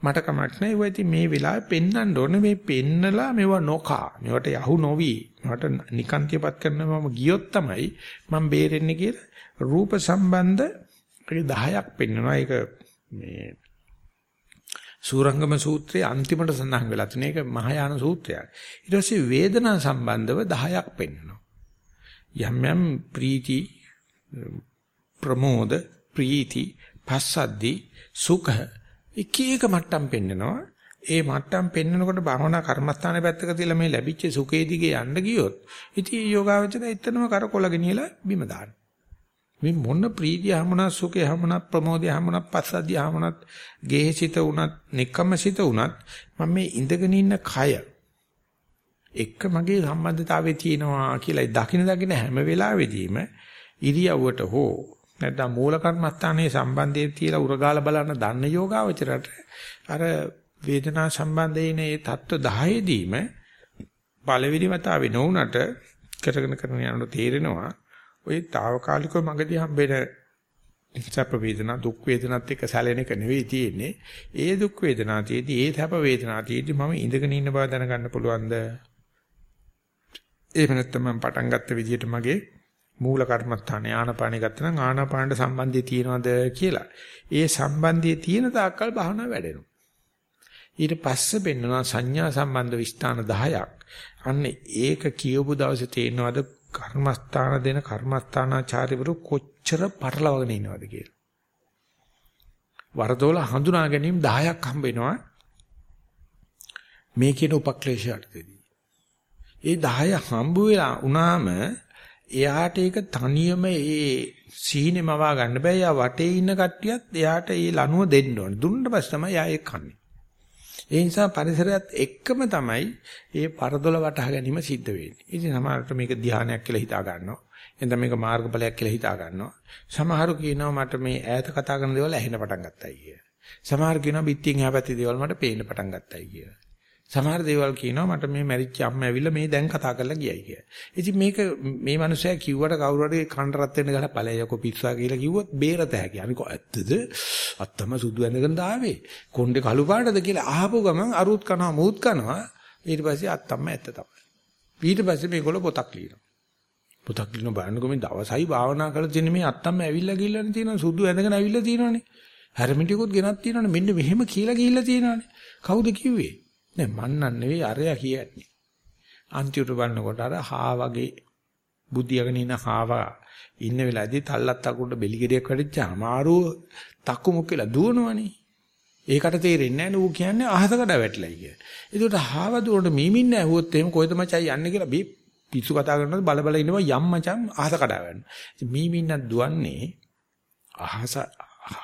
මට කමක් නැහැ. ඒවා ඉතින් මේ වෙලාවේ පෙන්වන්න ඕනේ. මේ පෙන්නලා මේව නොකා. මේවට යහු නොවි. මේවට නිකාන්තියපත් කරන මම ගියොත් තමයි මම බේරෙන්නේ කියලා රූප සම්බන්ධ 10ක් පෙන්වනවා. ඒක මේ සූරංගම සූත්‍රයේ අන්තිමට සඳහන් වෙලා තියෙන එක මහායාන සූත්‍රයක්. ඊට පස්සේ වේදනා සම්බන්ධව 10ක් පෙන්වනවා. යම් යම් ප්‍රීති ප්‍රමෝද ප්‍රීති පස්සද්දි සුඛ එක එක මට්ටම් පෙන්නනවා. ඒ මට්ටම් පෙන්නකොට භවනා කර්මස්ථානයේ පැත්තක තියලා මේ ලැබිච්ච සුඛේ දිගේ යන්න ගියොත් ඉතින් යෝගාවචර එතනම කරකොල ගෙනියලා බිම දාන්න. මේ මොන ප්‍රීතිය හමුණා සුඛය හමුණා ප්‍රමෝදය හමුණා පස්සද්ධිය හමුණා ගේහසිත උනත් නික්කමසිත උනත් මම මේ ඉඳගෙන ඉන්න කය එක්ක මගේ සම්බන්ධතාවයේ තියෙනවා කියලායි දකින දකින හැම වෙලාවෙදීම ඉරියව්වට හෝ නැත්නම් මූල කර්මස්ථානයේ සම්බන්ධයේ තියලා උරගාල බලන්න දන්න යෝගාවචරයට අර වේදනා සම්බන්ධයෙන් ඒ தত্ত্ব 10 දීම පළවෙනි වතාවේ නොවුනට කරගෙන කරගෙන යනකොට තේරෙනවා ඔය తాවකාලිකව මගදී හම්බෙන සැප වේදනා දුක් වේදනාත් එක්ක සැලෙන එක නෙවෙයි තියෙන්නේ. ඒ දුක් වේදනා තියේදී ඒ සැප වේදනා තියේදී මම ඉඳගෙන ඉන්න බව දැනගන්න පුළුවන්ද? ඒ වෙනත් තමයි පටන් ගත්ත විදිහට මගේ මූල කර්මස්ථාන ආනාපානෙ ගත්තා නම් ආනාපානට සම්බන්ධය තියනවද කියලා. ඒ සම්බන්ධය තියෙන තාක්කල් භාවනා වැඩෙනවා. ඊට පස්සේ බෙන්නවා සංඥා සම්බන්ධ විස්ථාන 10ක්. අන්න ඒක කියවපු දවසේ තේනවද කර්මස්ථාන දෙන කර්මස්ථානාචාර්යවරු කොච්චර පටලවගෙන ඉනවද කියලා. වරදෝල හඳුනා ගැනීම 10ක් හම්බ වෙනවා. මේ කියන උපක්ලේශයටදී. ඒ 10 හම්බ වෙලා උනාම එයාට ඒක තනියම ඒ සීනේ මවා ගන්න බෑ. යා වටේ ඉන්න කට්ටියත් එයාට ඒ ලනුව දෙන්න ඕනේ. දුන්න පස්සේ තමයි යා ඒක කන්නේ. ඒ නිසා පරිසරයත් එක්කම තමයි මේ පරදොල වටහා ගැනීම සිද්ධ වෙන්නේ. ඉතින් සමහරවිට මේක ධානයක් කියලා හිතා ගන්නවා. එතන මේක මාර්ගඵලයක් කියලා හිතා ගන්නවා. සමහරු කියනවා මට මේ ඈත කතා කරන දේවල් ඇහෙන්න පටන් ගත්තයි කිය. සමහර කියනවා පිටින් එහා පැත්තේ දේවල් මට පේන්න පටන් ගත්තයි කිය. සමහර දේවල් කියනවා මට මේ මැරිච්ච අම්ම ඇවිල්ලා මේ දැන් කතා කරලා ගියයි කියලා. ඉතින් මේක මේ මිනිස්සයා කිව්වට කවුරු හරි කන්න රත් වෙන්න ගහලා ඵලයක පිස්සා කියලා කිව්වොත් බේරත හැකි. අනික ඇත්තද? අත්තම සුදු ඇඳගෙන දාවේ. කොණ්ඩේ කළු පාටද කියලා අහපු ගමන් අරුත් කනවා මූත් කනවා. ඊට පස්සේ අත්තම ඇත්ත තමයි. ඊට පස්සේ මේගොල්ලෝ පොතක් ලියනවා. පොතක් ලියන බලන්නකො මේ දවසයි භාවනා කරලා තියෙන මේ අත්තම ඇවිල්ලා ගිල්ලනේ තියෙනවා සුදු ඇඳගෙන ඇවිල්ලා තියෙනවනේ. හැරමිටිකුත් ගෙනත් තියෙනවනේ මෙන්න මෙහෙම කියලා ගිහිල්ලා තියෙනවනේ. කවුද කිව්වේ? නෑ මන්නන් නෙවෙයි අරයා කියන්නේ. අන්තිමට බලනකොට අර හා වගේ බුද්ධියගෙන ඉන්න හාවා ඉන්න වෙලාවේදී තල්ලත් අකුරට බෙලිගෙඩියක් වැටිච්චාම ආරුව තක්කු මුක් කියලා දුවනවනේ. ඒකට තේරෙන්නේ නැහැ ඌ කියන්නේ අහසකට වැටලයි කිය. ඒකට හාව දුවනට මීමින් ඇහුවොත් එහෙම කොහෙද මචං යන්නේ කියලා බී පිස්සු කතා කරනකොට බල බල ඉන්නවා යම් මචං අහස කඩාවැන්න. ඉතින් මීමින්නක් දුවන්නේ අහස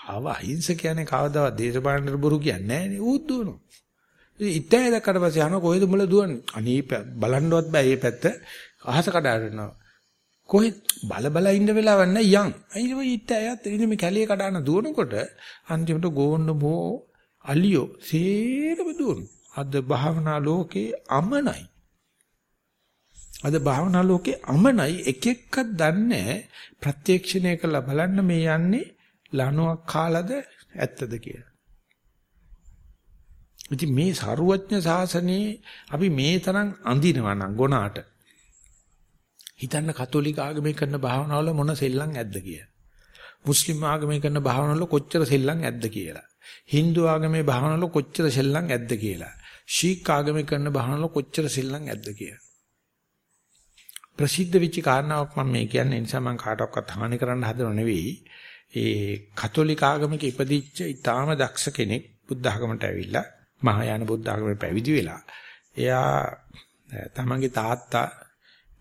ආව අහිංස කියන්නේ කවදාවත් දේශපාලනට බොරු කියන්නේ නැහැ නේ ඌත් දුවනවා. ඉතින් දැක්කට පස්සේ අහනවා කොහෙද උඹල දුවන්නේ? අනේ බලන්නවත් බෑ මේ පැත්ත. අහස කඩාරනවා. කොහෙද බල බල ඉන්න වෙලාවක් නැහැ යන්. අයියෝ ඉතයත් ඉතින් මේ කැලිය කඩාන දුවනකොට අන්තිමට ගෝන්න බෝ අලියෝ සේරම දුවන. අද භාවනා ලෝකේ අමනයි. අද භාවනා ලෝකේ අමනයි එක එකක් දන්නේ ප්‍රත්‍යක්ෂණය කරලා බලන්න මේ යන්නේ ලණුවක් කාලද ඇත්තද කියලා. ඉතින් මේ සරුවඥ සාසනේ අපි මේ තරම් අඳිනවා නම් ගොනාට හිතන්න කතෝලික ආගමේ කරන භාවනාවල මොන සෙල්ලම් ඇද්ද කියලා. මුස්ලිම් ආගමේ කරන භාවනාවල කොච්චර සෙල්ලම් ඇද්ද කියලා. Hindu ආගමේ භාවනාවල කොච්චර සෙල්ලම් ඇද්ද කියලා. ශීක් ආගමේ කරන භාවනාවල කොච්චර සෙල්ලම් ඇද්ද කියලා. ප්‍රසිද්ධ වෙච්ච කාරණාවක් මම මේ කියන්නේ නිසා මම කාටවත් හානි කරන්න හදනව නෙවෙයි. ඒ කතෝලික ආගමික ඉපදිච්ච ඊටාම දක්ෂ කෙනෙක් බුද්ධ ආගමට ඇවිල්ලා මහායාන බුද්ධ ආගමේ පැවිදි වෙලා එයා තමන්ගේ තාත්තා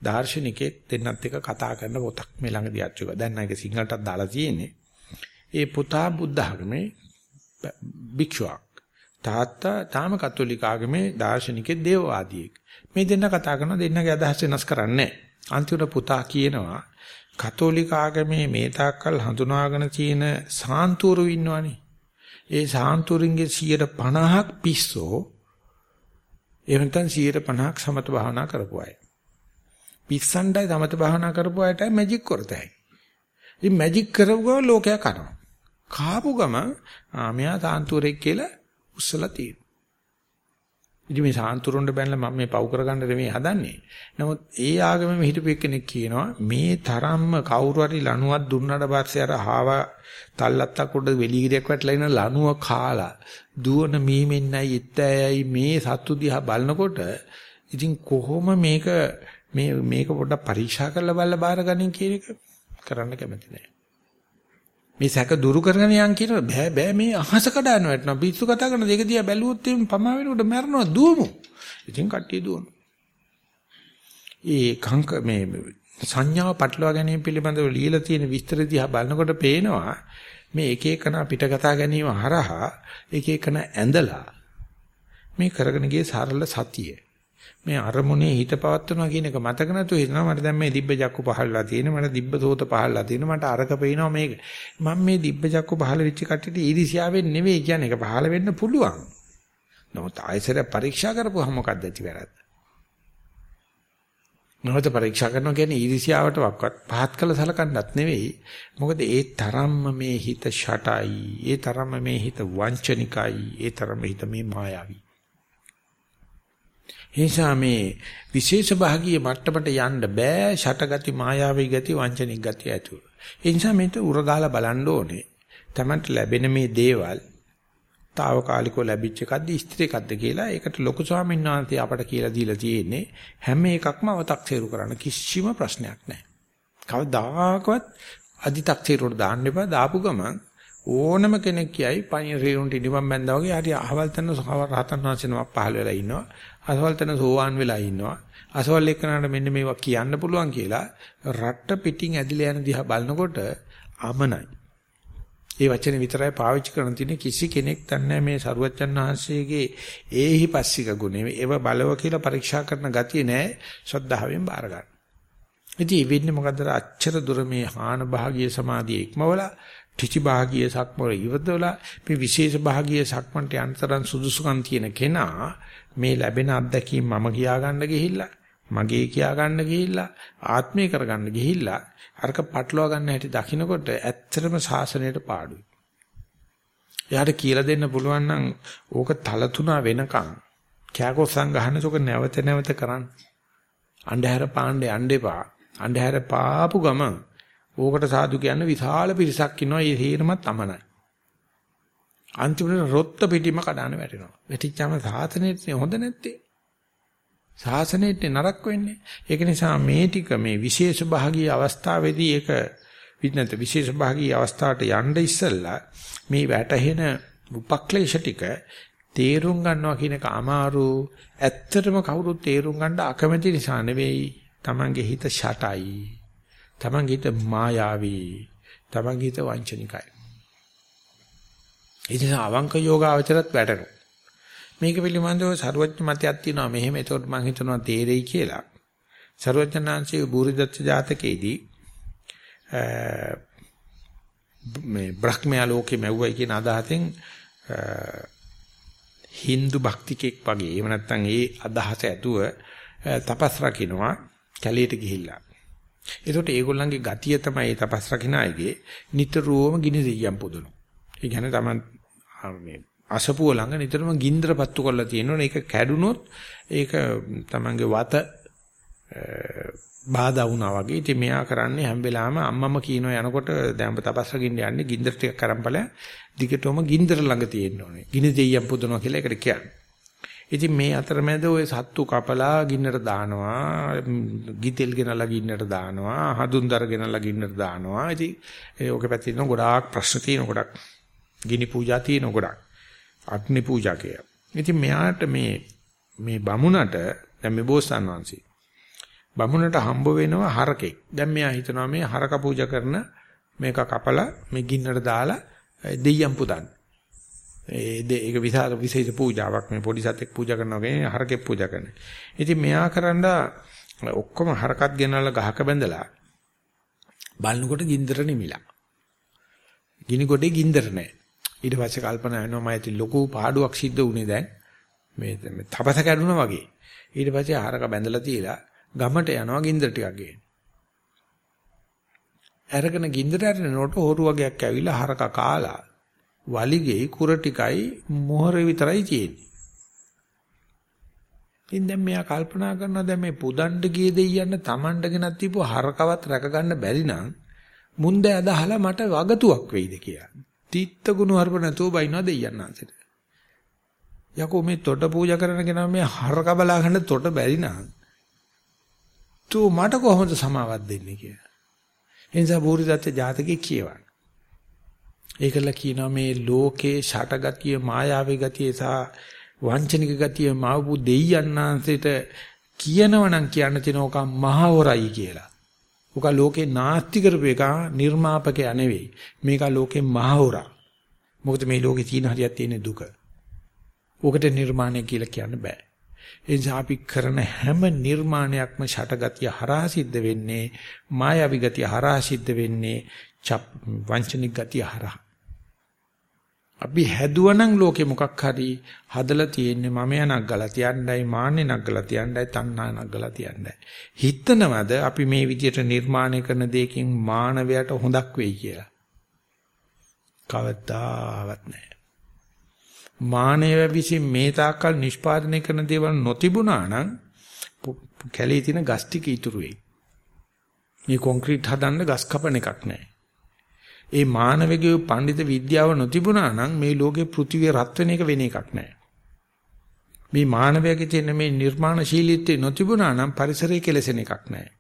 දාර්ශනිකයෙක් දෙන්නත් එක්ක කතා කරන පොතක් මේ ළඟදී අච්චුක. දැන් නම් ඒක සිංහලටත් දාලා තියෙන්නේ. ඒ පුතා බුද්ධ ආගමේ භික්ෂුවක්. තාත්තා තාම කතෝලික ආගමේ දාර්ශනිකයෙක් දේවවාදියෙක්. මේ දෙන්න කතා කරන දෙන්නගේ අදහස් වෙනස් කරන්නේ අන්තිමට පුතා කියනවා කතෝලික ආගමේ මේ තාක්කල් හඳුනාගෙන තියෙන සාන්තුරු ඉන්නවනේ. ඒ සාන්තුරුන්ගේ 50ක් පිස්සෝ එහෙම නැත්නම් 50ක් සමත භාවනා කරපු අය. පිස්සන්ඩයි සමත භාවනා කරපු අයටයි මැජික් කරතයි. ඉතින් මැජික් කරවුවා ලෝකයා කරනවා. කාපු ගම මෙයා සාන්තුරෙක් කියලා උස්සලා තියෙනවා. ඉතින් මේ සාන්තුරුන්ට බැලලා මම මේ පව් කරගන්න නෙමෙයි හදන්නේ. නමුත් ඒ ආගමෙම හිටපු එක්කෙනෙක් කියනවා මේ තරම්ම කවුරු හරි ලණුවක් දුන්නාට පස්සේ අර හාව තල්ලත්තක් උඩ වෙලීගිරියක් වැටලා ඉන ලණුව කාලා දුවන මීමෙන්නයි ඉත්තෑයයි මේ සත්තු දිහා බලනකොට ඉතින් කොහොම මේක මේ මේක පොඩ්ඩක් පරීක්ෂා කරලා බලලා බාරගනින් කියන එක කරන්න කැමති නෑ. මේ සැක දුරු කරගෙන යන් කියන බෑ බෑ මේ අහස කඩන වැටෙනවා. පිස්සු කතා කරන දෙක දිහා බැලුවොත් එම් පමා වෙනකොට මැරෙනවා දුවමු. ඉතින් කට්ටිය දුවනවා. ඒ කංක මේ සංඥාව පටලවා ගැනීම පිළිබඳව ලියලා තියෙන විස්තර දිහා බලනකොට පේනවා මේ එක එකන පිට කතා ගැනීම හරහා එක එකන ඇඳලා මේ කරගෙන ගියේ සරල සතිය. මේ අරමුණේ හිත පවත්වනවා කියන එක මතක නැතුව හිතනවා මට දැන් මේ දිබ්බ චක්කු පහළලා තියෙන මට දිබ්බ සෝත පහළලා තියෙන මට අරක පේනවා මේක. මම මේ දිබ්බ චක්කු පහළ වෙච්ච කට්ටියට ඊර්ෂ්‍යාවෙන් නෙවෙයි කියන්නේ ඒක පහළ වෙන්න පුළුවන්. නමුත් ආයසර පරීක්ෂා කරපුවා මොකක්ද ඇති වැරද්ද? නැවත පරීක්ෂා කරනවා කියන්නේ ඊර්ෂ්‍යාවට වක්වත් පහත් කළ සලකන්නත් නෙවෙයි. මොකද ඒ තරම්ම මේ හිත ෂටයි ඒ තරම්ම මේ හිත වංචනිකයි ඒ තරම්ම හිත මේ මායාවී. නිසා මේ විශේෂ භාගීය මට්ටමට යන්න බෑ ෂටගති මායාවී ගති වංචනික ගති ඇතුව. ඒ නිසා මේක උරගාලා බලන්න ඕනේ. Tamanට ලැබෙන මේ දේවල් తాවකාලිකව ලැබිච්ච එකක්ද ස්ථිරයක්ද කියලා ඒකට ලොකු ස්වාමීන් වහන්සේ අපට කියලා දීලා තියෙන්නේ හැම එකක්ම අව탁සේරු කරන්න කිසිම ප්‍රශ්නයක් නැහැ. කවදාකවත් අදි탁සේරුවට දාන්න එපා. දාපු ගමන් ඕනම කෙනෙක් කියයි පණින රීරුන්ට ඉනිමම් බැඳා වගේ හරි අහවල් තන රහතන් වහන්සේනමක් පහළ වෙලා ඉන්නවා අසවල් තැන සෝවාන් වෙලා ඉන්නවා. අසවල් එක්කනට මෙන්න මේවා කියන්න පුළුවන් කියලා රට්ට පිටින් ඇදිලා යන දිහා බලනකොට අමනයි. ඒ වචනේ විතරයි පාවිච්චි කරන තියෙන්නේ කිසි කෙනෙක් දන්නේ මේ සරුවච්චන් වහන්සේගේ ඒහි පස්සික ගුණේ ඒව බලව කියලා පරීක්ෂා කරන ගතිය නෑ ශ්‍රද්ධාවෙන් බාර ගන්න. ඉතින් වෙන්නේ මොකද්ද අච්චර දුර මේ හාන භාගීය සමාධිය ඉක්මවලා ත්‍රිචි භාගීය සක්මර ඉවදලා මේ විශේෂ භාගීය සක්මන්ට යන්තරන් සුදුසුකම් තියෙන කෙනා මේ ලැබෙන අත්දැකීම් මම කියා ගන්න ගිහිල්ලා මගේ කියා ගන්න ගිහිල්ලා ආත්මය කරගන්න ගිහිල්ලා අරක පටලවා ගන්න හැටි දකින්නකොට ඇත්තටම සාසනයට පාඩුයි. එයාට කියලා දෙන්න පුළුවන් නම් ඕක තල තුනා වෙනකන් කෑකොත් සංගහනසොක නැවත නැවත කරන්න. අන්ධහැර පාණ්ඩේ අඬේපා. අන්ධහැර පාපු ගම ඕකට සාදු කියන විශාල පිරිසක් ඉන්නවා. ඒ හේරමත් අමනයි. අන්තිමට රොත්ත පිටිම කඩාන වැටෙනවා. වැටිච්චාම සාසනෙත් හොඳ නැත්තේ. සාසනෙත් නරක වෙන්නේ. ඒක නිසා මේ ටික මේ විශේෂ භාගී අවස්ථාවේදී ඒක විඥාත විශේෂ භාගී අවස්ථාවට යන්න ඉස්සෙල්ලා මේ වැටහෙන උපක්ලේශ ටික තේරුම් ගන්නවා කියන එක අමාරු. ඇත්තටම කවුරුත් තේරුම් ගන්න අකමැති නිසා නෙවෙයි. Tamange හිත ෂටයි. තමන්ගේ හිත මායාවී තමන්ගේ හිත වංචනිකයි. ඒ නිසා අවංක යෝගාවචරත් වැටෙනවා. මේක පිළිබඳව ਸਰවඥ මතයක් තියෙනවා. මෙහෙම ඒකට මම හිතනවා තේරෙයි කියලා. ਸਰවඥාන්සේ බුරිදත්ත ජාතකයේදී මේ බ්‍රහ්මයා ලෝකේ මැව්වයි කියන අදහසෙන් Hindu භක්තිකෙක් වගේ එහෙම නැත්නම් ඒ අදහස ඇතුව තපස් රකින්නවා කැලේට ගිහිල්ලා. ඒකට ඒගොල්ලන්ගේ ගතිය තමයි තපස් රකින්න අයගේ නිතරම ගිනි දෙයියන් පුදුනවා. ඒ කියන්නේ Taman මේ අසපුව ළඟ නිතරම ගින්දර පත්තු කරලා තියෙනවනේ ඒක කැඩුනොත් ඒක Tamanගේ වත බාධා වුණා වගේ. ඉතින් මෙයා කරන්නේ හැම වෙලාවෙම අම්මම කියනවා යනකොට දැන් ඔබ තපස් රකින්න යන්නේ ගින්දර ටිකක් කරන් ඵලයන් දිගටම ගින්දර ළඟ තියෙන්න ඕනේ. ගිනි දෙයියන් පුදුනවා කියලා ඒකට කියන්නේ. ඉතින් මේ අතරමැද ওই සත්තු කපලා ගින්නට දානවා, ගිතෙල් ගෙනලා ගින්නට දානවා, හඳුන්දර ගෙනලා ගින්නට දානවා. ඉතින් ඒකේ පැත්තේ තියෙන ගොඩාක් ප්‍රශ්න තියෙන ගොඩක් ගිනි පූජා තියෙන ගොඩක්. අග්නි පූජා කිය. ඉතින් මෙයාට මේ මේ බමුණට දැන් මේ බෝසත්න් වහන්සේ බමුණට හම්බ වෙනවා හරකෙක්. දැන් මෙයා හිතනවා මේ හරක පූජා කරන මේක කපලා මේ ගින්නට දාලා දෙයියන් පුදන්න. ඒ ඒක විශාල විශේෂ පූජාවක් මේ පොඩි සතෙක් පූජා කරනවා කියන්නේ හරකෙක් පූජා කරන. ඉතින් මෙයා කරන්න ඔක්කොම හරකත් ගෙනල්ලා ගහක බැඳලා බලනකොට ගින්දර නිමිලා. ගිනි ගොඩේ ගින්දර නැහැ. ඊට පස්සේ කල්පනා වෙනවා මම ඇති ලොකු පාඩුවක් සිද්ධ වුණේ දැන් මේ තපස කැඩුනා වගේ. ඊට පස්සේ හරක බැඳලා තියලා ගමට යනවා ගින්දර ටිකක් ගේන්න. අරගෙන ගින්දර ඇරෙනකොට හොරු වගේක් ඇවිල්ලා හරක කාලා වලිගේ කුර ටිකයි මොහර විතරයි තියෙන්නේ. ඉතින් දැන් මෙයා කල්පනා කරනවා දැන් මේ පුදණ්ඩ ගියේ දෙයියන්න Tamanඩ ගෙනත් තිබු හරකවත් රැක ගන්න බැරි නම් මුන්ද ඇදහලා මට වගතුවක් වෙයිද කියලා. තිත්ත ගුණ හරප නැතුව බයින්නවා දෙයියන් අන්සෙට. යකෝ මේ තොට පූජා කරන කෙනා මේ හරක බලා ගන්න තොට බැරි නම් තු මට කොහොමද සමාවක් දෙන්නේ කියලා. එනිසා බෝරිදත්ත ජාතකේ කියවන්න. ඒකල කියනවා මේ ලෝකේ ෂටගතිය මායාවේ ගතිය සහ වංචනික ගතිය මාවපු දෙයයන්ාන්සෙට කියනවනම් කියන්න තියෙන ඕක මහවරයි කියලා. ඕක ලෝකේ නාස්ති කරපු එක නිර්මාපකයා නෙවෙයි. මේක ලෝකේ මහවරා. මොකද මේ ලෝකේ තියෙන හරියක් තියෙන දුක. ඕකට නිර්මාණය කියලා කියන්න බෑ. ඒ නිසා අපි කරන හැම නිර්මාණයක්ම ෂටගතිය හරහා සිද්ධ වෙන්නේ මායාවි ගතිය හරහා සිද්ධ වෙන්නේ වංචනික ගතිය හරහා. අපි හැදුවනම් ලෝකේ මොකක් හරි හදලා තියෙන්නේ මම යනක් ගලා තියන්නයි මාන්නේ නගලා තියන්නයි තණ්හා නගලා තියන්නයි. හිතනවද අපි මේ විදියට නිර්මාණය කරන දෙයකින් මානවයට හොඳක් වෙයි කියලා? කවදාවත් නැහැ. මානව විසින් මේ තාක්කල් නිෂ්පාදනය කරන දේවල් නොතිබුණා නම් කැලේ තියෙන ගස් ටික ඉතුරු වෙයි. මේ කොන්ක්‍රීට් හදන්න ගස් කපන එකක් නැහැ. ඒ මානවගේ පඬිත විද්‍යාව නොතිබුණා නම් මේ ලෝකේ පෘථිවිය රත් වෙන එක වෙන එකක් නැහැ. මේ මානවයාගේ තියෙන මේ නිර්මාණශීලීත්වය නොතිබුණා නම් පරිසරය කෙලසෙන එකක් නැහැ.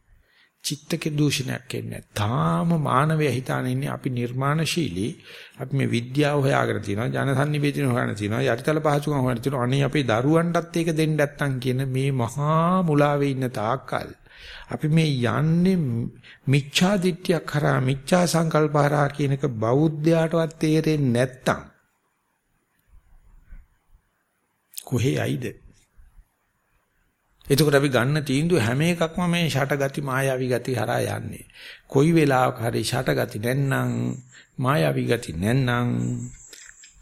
චිත්තක දූෂණයක් එන්නේ තාම මානවයා හිතාන ඉන්නේ අපි නිර්මාණශීලී අපි මේ විද්‍යාව හොයාගෙන තියෙනවා ජනසන්නිවේදනය හොයාගෙන තියෙනවා යටිතල පහසුකම් හොයාගෙන තියෙනවා අනේ අපේ දරුවන්ටත් ඒක දෙන්න නැත්තම් කියන මේ මහා මුලාවේ ඉන්න තාක්කල් අපි මේ යන්නේ මිච්ඡා දිට්ඨිය කරා මිච්ඡා සංකල්ප කරා කියන එක බෞද්ධයාටවත් තේරෙන්නේ නැත්තම් කොහේ යයිද? එතකොට අපි ගන්න තීන්දුව හැම එකක්ම මේ ෂටගති මායාවි ගති හරහා යන්නේ. කොයි වෙලාවක හරි ෂටගති නැත්නම් මායාවි ගති නැත්නම්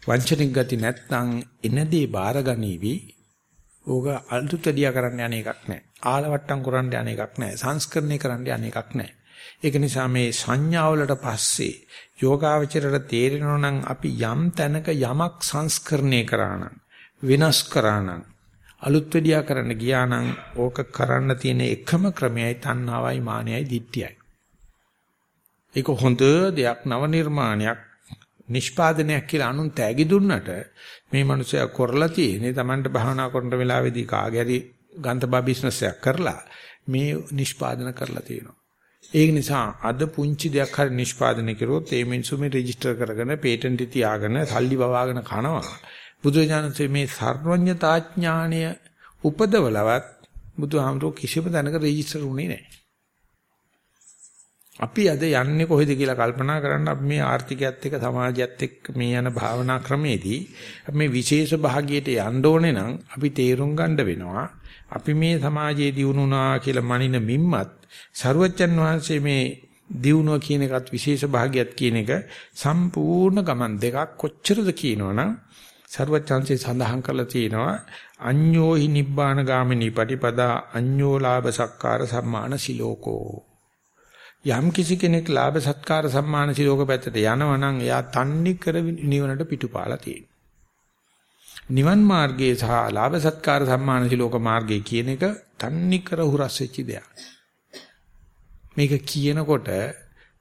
වංචනික ගති නැත්නම් එනදී බාරගනීවි. ඕක අල්තුතඩියා කරන්න යන එකක් නැහැ. ආලවට්ටම් කරන්න යන එකක් නැහැ. සංස්කරණය කරන්න යන එකක් නැහැ. ඒක නිසා මේ සංඥාවලට පස්සේ යෝගාවචරයට තේරෙනවා නම් අපි යම් තැනක යමක් සංස්කරණය කරා නම් වෙනස් කරා නම් අලුත් වෙඩියා කරන්න ගියා නම් ඕක කරන්න තියෙන එකම ක්‍රමයයි තණ්හාවයි මානයයි දිට්ඨියයි. ඒක හොඳ දෙයක් නව නිර්මාණයක් නිෂ්පාදනයක් කියලා අනුන් තෑගි දුන්නට මේ මිනිස්සයා කරලා තියෙන්නේ Tamanට භාවනා කරන වෙලාවේදී කාගෑරි ගන්තබා බිස්නස් එකක් කරලා මේ නිෂ්පාදන කරලා තියෙනවා. ඒක නිසා අද පුංචි දෙයක් හරි නිෂ්පාදනය කරුවොත් ඒ මිනිස්සු මේ රෙජිස්ටර් කරගෙන පේටන්ට් තියාගෙන සල්ලි වවාගෙන කනවා. බුදුජානකසේ මේ සර්වඥතාඥාණය උපදවලවත් බුදුහාමුදුරුවෝ කිසිම තැනක රෙජිස්ටර් වුණේ නැහැ. අපි අද යන්නේ කොහෙද කියලා කල්පනා කරන්න අපි මේ ආර්ථිකයත් එක්ක සමාජයත් එක්ක මේ යන භාවනා ක්‍රමේදී මේ විශේෂ භාගියට යන්න ඕනේ නම් අපි තේරුම් ගන්න වෙනවා අපි මේ සමාජයේ දියුණුනා කියලා මනින මිම්මත් සරුවච්චන් වහන්සේ මේ දියුණුව කියන එකත් විශේෂ භාගියක් කියන එක සම්පූර්ණ ගමන් දෙකක් කොච්චරද කියනවනම් සරුවච්චන්සේ සඳහන් කරලා තියෙනවා අඤ්ඤෝහි නිබ්බාන ගාමිනී පටිපදා අඤ්ඤෝ ලාභ සක්කාර සම්මාන සිලෝකෝ යම් කිසි කෙනෙක් ලාභ සත්කාර සම්මාන සිලෝක පැත්තට යනවා නම් එයා තන්නේ කර නිවනට පිටුපාලා තියෙනවා. නිවන් මාර්ගයේ සහ ලාභ සත්කාර සම්මාන සිලෝක මාර්ගයේ කියන එක තන්නේ කර හුරස් වෙච්ච දෙයක්. මේක කියනකොට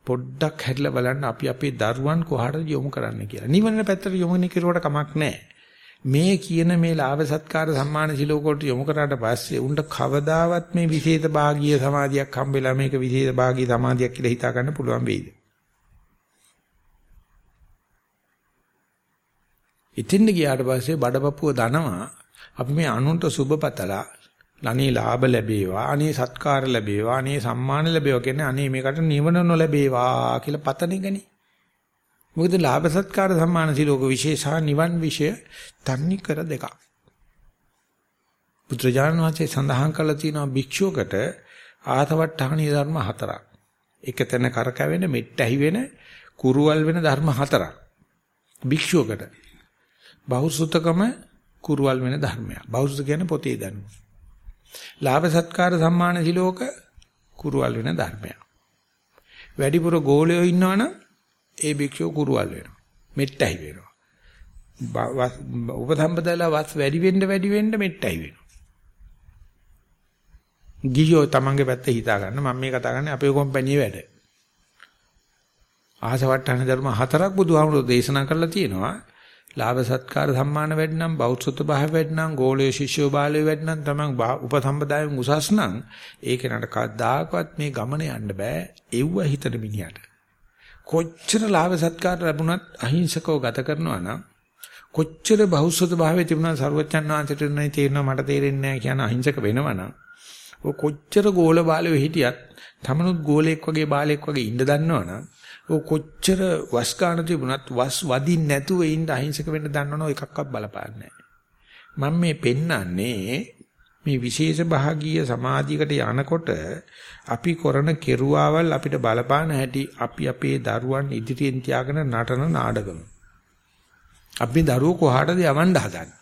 පොඩ්ඩක් හැරිලා බලන්න අපි අපේ දරුවන් කොහාටද යොමු කරන්න කියලා. නිවන පැත්තට යොමු කෙරුවට කමක් නැහැ. මේ කියන මේ ලාභ සත්කාර සම්මාන සිලෝකෝට යොමු කරාට පස්සේ උන්ට කවදාවත් මේ විශේෂ භාගීය සමාධියක් හම්බෙලා මේක විශේෂ භාගී සමාධියක් කියලා හිතා ගන්න පුළුවන් වෙයිද? ඉතින් ගියාට පස්සේ බඩපපුව දනවා අපි මේ අනුන්ට සුබපතලා අනේ ලාභ ලැබේවා අනේ සත්කාර ලැබේවා අනේ සම්මාන ලැබේවා කියන්නේ අනේ මේකට නිවන නොලැබේවා කියලා පතන එකනේ. මොකද ලාභ සත්කාර සම්මාන සිලෝක විශේෂා නිවන් විෂය තන්නේ කර දෙකක්. පුත්‍රජානන වහන්සේ සඳහන් කළා තියෙනවා භික්ෂුවකට ආතවට්ටහණී ධර්ම හතරක්. එක තැන කරකැවෙන මෙට්ටහි වෙන කුරුවල් වෙන ධර්ම හතරක්. භික්ෂුවකට බෞසුතකම කුරුවල් වෙන ධර්මයක්. බෞසුත කියන්නේ පොතේ දැනුම. ලාභ සත්කාර සම්මාන සිලෝක කුරුවල් වෙන ධර්මයක්. වැඩිපුර ගෝලයෝ ඉන්නවනම් ඒ භික්ෂුව කුරුවල් වෙනවා. මෙට්ටයි වෙනවා. උපසම්පදලා වස් වැඩි වෙන්න වැඩි වෙන්න මෙට්ටයි වෙනවා. ගියෝ තමන්ගේ පැත්ත හිතා ගන්න මම මේ කතා කරන්නේ අපේ කම්පැනි වැඩ. ආසවට්ටන ධර්ම හතරක් බුදුහාමුදුරෝ දේශනා කරලා තියෙනවා. ලාභ සත්කාර සම්මාන වැඩනම් බෞද්ධ භාව වැඩනම් ගෝලීය ශිෂ්‍යෝ බාලයෝ වැඩනම් තමන් උපසම්පදායෙන් උසස් නම් ඒක නට කවදාකවත් මේ ගමන යන්න බෑ. එව්ව හිතට මිනිහට. කොච්චර ලාභ සත්කාර ලැබුණත් අහිංසකව ගත කරනවා නම් කොච්චර බහුසුත භාවයේ තිබුණා සර්වචන් වහන්සේට නේ තේරෙනවා මට තේරෙන්නේ නැහැ කියන අහිංසක වෙනවනම් ඔය කොච්චර ගෝල බාලයෝ හිටියත් තමනුත් ගෝලෙක් වගේ බාලෙක් වගේ ඉන්න දන්නවනම් ඔය කොච්චර වස් ගන්න තිබුණත් වස් වදින්න නැතුව ඉන්න අහිංසක වෙන්න දන්නවනම් එකක්වත් බලපාන්නේ නැහැ. මම මේ පෙන්නන්නේ මේ විශේෂ භාගීය සමාධියකට යනකොට අපි කරන කෙරුවාවල් අපිට බලපාන හැටි අපි අපේ දරුවන් ඉදිරියෙන් තියාගෙන නටන නාඩගම. අපි දරුවෝ කොහාටද යවන්න හදන්නේ?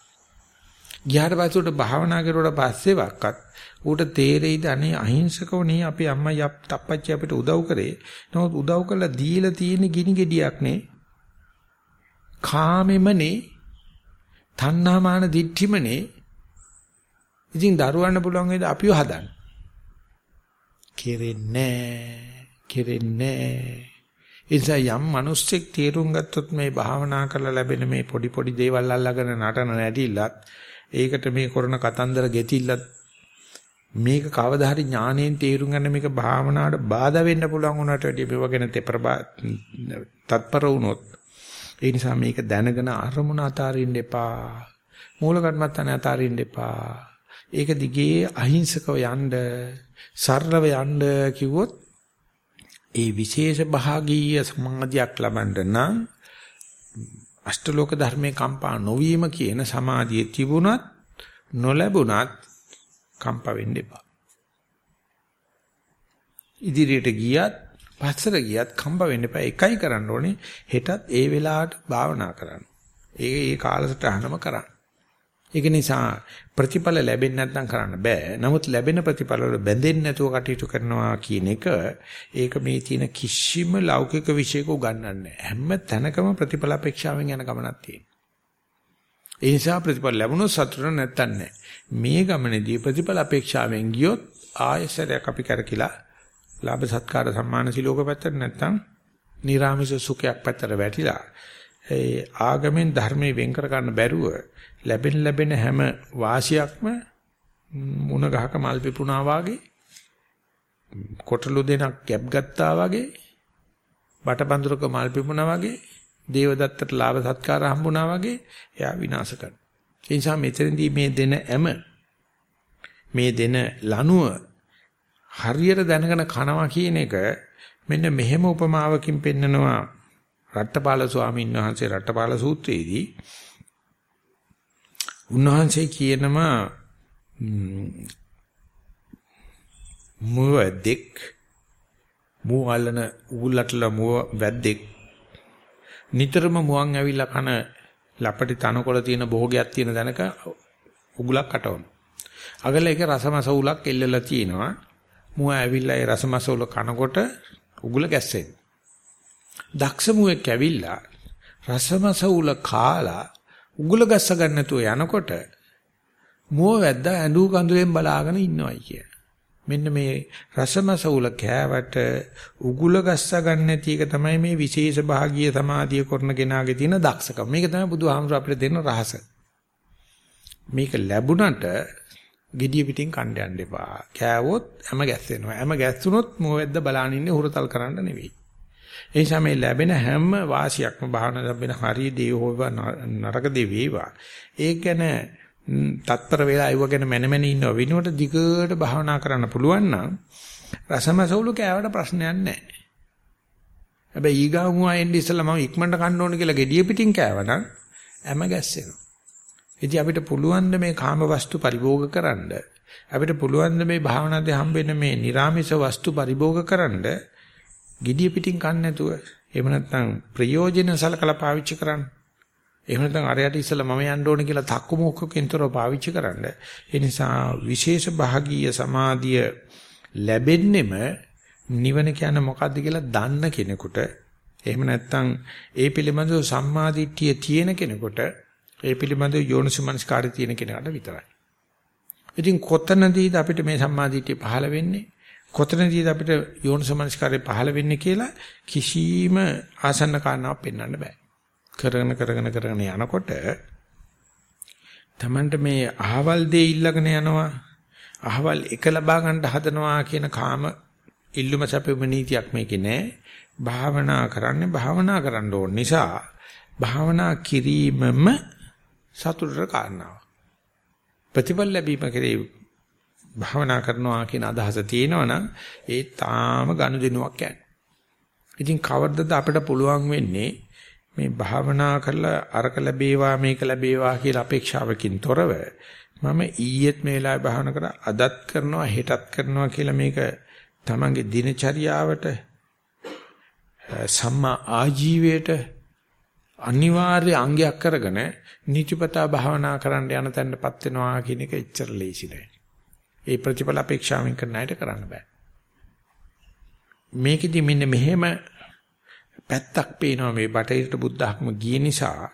ගියාට පස්සේ උට භාවනා කරුවට පස්සේ වක්කත් ඌට තේරෙයිද අනේ අහිංසකව නේ අපේ අම්මා යප් තප්පච්චි අපිට උදව් කරේ. නමුත් උදව් කළා දීලා තියෙන ගිනි ගෙඩියක් නේ. කාමෙමනේ තණ්හාමාන දිට්ඨිමනේ ඉතින් දරුවන්න පුළුවන් වේද අපිව හදන්න. කෙරෙන්නේ කෙරෙන්නේ එනිසා යම් මිනිස්සෙක් තීරුම් ගත්තොත් මේ භාවනා කරලා ලැබෙන මේ පොඩි පොඩි දේවල් අල්ලගෙන නටන නැටිලත් ඒකට මේ කරන කතන්දර ගෙතිල්ලත් මේක කවදා හරි ඥාණයෙන් තීරුම් ගන්න මේක භාවනාවට බාධා වෙන්න පුළුවන් වුණාට වැඩිය මේව ගැන තෙපරබා තත්පර වුණොත් ඒ නිසා මේක දැනගෙන අරමුණ අතාරින්න එපා. මූල කර්මත්තන අතාරින්න එපා. ඒක දිගේ අහිංසකව යන්න සරලව යන්න කිව්වොත් ඒ විශේෂ භාගීය සමාධියක් ලබන්න නම් අෂ්ටලෝක ධර්මයේ කම්පා නොවීම කියන සමාධිය තිබුණත් නොලැබුණත් කම්පා වෙන්න එපා. ඉදිරියට ගියත් පස්සට ගියත් කම්පා වෙන්න එපා. එකයි කරන්න ඕනේ හෙටත් ඒ වෙලාවට භාවනා කරන්න. ඒ ඒ කාලසටහනම කරන්න. ඒක නිසා ප්‍රතිඵල ලැබෙන්නේ නැත්නම් කරන්න බෑ. නමුත් ලැබෙන ප්‍රතිඵල වල බැඳෙන්නේ නැතුව කටයුතු කරනවා කියන එක ඒක මේ තියෙන කිසිම ලෞකික විශේෂක උගන්වන්නේ හැම තැනකම ප්‍රතිඵල අපේක්ෂාවෙන් යන ගමනක් තියෙනවා. ඒ නිසා ප්‍රතිඵල ලැබුණොත් සතුට නැත්තන් නෑ. මේ ගමනේදී ප්‍රතිඵල අපේක්ෂාවෙන් ගියොත් ආයසරයක් අපි කරකිලා ලාභ සත්කාර සම්මාන සිලෝක පැත්තට නැත්තම් නිර්ාමිෂ සුඛයක් පැත්තට වැටිලා ඒ ආගමෙන් ධර්මයෙන් වෙන් කර ගන්න බැරුව ලැබෙන ලැබෙන හැම වාසියක්ම මුණ ගහක මල් පිපුණා වාගේ කොටලු දෙනක් කැප් ගත්තා වගේ බටබඳුරක මල් පිපුණා වගේ දේවදත්තට ලාභ සත්කාර හම්බුණා වගේ එයා විනාශ කරනවා. ඒ නිසා මෙතනදී මේ දෙන ඇම මේ දෙන ලනුව හරියට දැනගෙන කනවා කියන එක මෙන්න මෙහෙම උපමාවකින් පෙන්නනවා රට්ටපාල ස්වාමීන් වහන්සේ රට්ටපාල සූත්‍රයේදී උන්වහන්සේ කියනවා මුවදෙක් මුව අල්ලන උගුල්ලටල මුව වැද්දෙක් නිතරම මුවන් ඇවිල්ලා කන ලපටි තනකොළ තියෙන භෝගයක් තියෙන දනක උගුලක් කටවන. අගල එක රසමස උලක් එල්ලලා තිනවා. මුව ඇවිල්ලා ඒ රසමස උල කනකොට උගුල ගැස්සෙන්නේ. දක්ෂ මුවෙක් ඇවිල්ලා රසමස උල කාලා උගුල ගස්ස ගන්න නැතුව යනකොට මුව වැද්දා ඇඳු කඳුලෙන් බලාගෙන ඉන්නවයි කිය. මෙන්න මේ රසමස උල කෑවට උගුල ගස්ස ගන්න නැති එක තමයි මේ විශේෂ භාගීය සමාධිය කරන කෙනාගේ තියෙන දක්ෂකම. මේක තමයි බුදුහාමුදුර අපිට දෙන රහස. මේක ලැබුණට gediya pitin කණ්ඩ යන්න එපා. කෑවොත් හැම ගැස්සෙනවා. හැම ගැස්සුනොත් මොවෙද්ද බලන්න ඉන්නේ හුරතල් කරන්න නෙවෙයි. ඒ නිසා මේ ලැබෙන හැම වාසියක්ම භාවනා ලැබෙන හරිය දේ හොව නරක දේ වේවා. ඒක ගැන තත්තර වෙලා අයව ගැන මැනමැන ඉන්නව විනුවට දිගට භාවනා කරන්න පුළුවන් නම් රසමසවුලු කෑවට ප්‍රශ්නයක් නැහැ. හැබැයි ඊගාමු ආයෙත් ඉස්සලා මම ඉක්මනට කන්න ඕන කියලා gediya පිටින් කෑවනම් හැම ගැස්සෙනවා. ඉතින් අපිට පුළුවන් මේ කාම වස්තු පරිභෝග කරන්න අපිට පුළුවන් මේ භාවනාවේ හම්බෙන මේ निराமிස වස්තු පරිභෝග කරන්න gediya pitin කන්න නැතුව එහෙම නැත්නම් ප්‍රයෝජන සලකලා පාවිච්චි කරන්න. එහෙම නැත්නම් අරයට ඉස්සලා මම යන්න ඕනේ කියලා තක්කු මොකකින්තරව පාවිච්චි කරන්න. ඒ නිසා විශේෂ භාගීය සමාධිය ලැබෙන්නෙම නිවන කියන්නේ මොකද්ද කියලා දන්න කෙනෙකුට එහෙම නැත්නම් ඒ පිළිබඳව සම්මාදිට්ඨිය තියෙන කෙනෙකුට ඒ පිළිබඳව යෝනිසමනස්කාරය තියෙන කෙනාට විතරයි. ඉතින් කොතනදීද අපිට මේ සම්මාදිටිය පහළ වෙන්නේ? කොතනදීද අපිට යෝනිසමනස්කාරය පහළ වෙන්නේ කියලා කිසිම ආසන්න කාරණාවක් පෙන්වන්න බෑ. කරගෙන කරගෙන කරගෙන යනකොට Tamanට මේ අහවල් දේ ඉල්ලගෙන යනවා. අහවල් එක ලබා ගන්න හදනවා කියන කාම ඉල්ලුම සැපෙම නීතියක් මේකේ නෑ. භාවනා කරන්නේ භාවනා කරන්න ඕන නිසා භාවනා කිරීමම සතුටට කාරණාව. ප්‍රතිඵල ලැබීම කෙරේ භාවනා කරනවා කියන අදහස තියෙනවනම් ඒ තාම ගනුදෙනුවක් යන්නේ. ඉතින් කවද්දද අපිට පුළුවන් වෙන්නේ මේ භාවනා කරලා අරක ලැබේවා මේක ලැබේවා කියලා අපේක්ෂාවකින් තොරව මම ඊයේත් මේ වෙලාවේ භාවනා කරා අදත් කරනවා හෙටත් කරනවා කියලා මේක තමන්ගේ දිනචරියාවට සම්මා ආජීවයට අනිවාර්ය අංගයක් කරගෙන නිතිපතා භාවනා කරන්න යන තැනටපත් වෙනවා කියන එක එච්චර ලේසි නෑ. ඒ ප්‍රතිඵල අපේක්ෂාවෙන් කරන අයට කරන්න බෑ. මේකෙදි මෙන්න මෙහෙම පැත්තක් පේනවා මේ බටහිරට බුද්ධ ආගම ගිය නිසා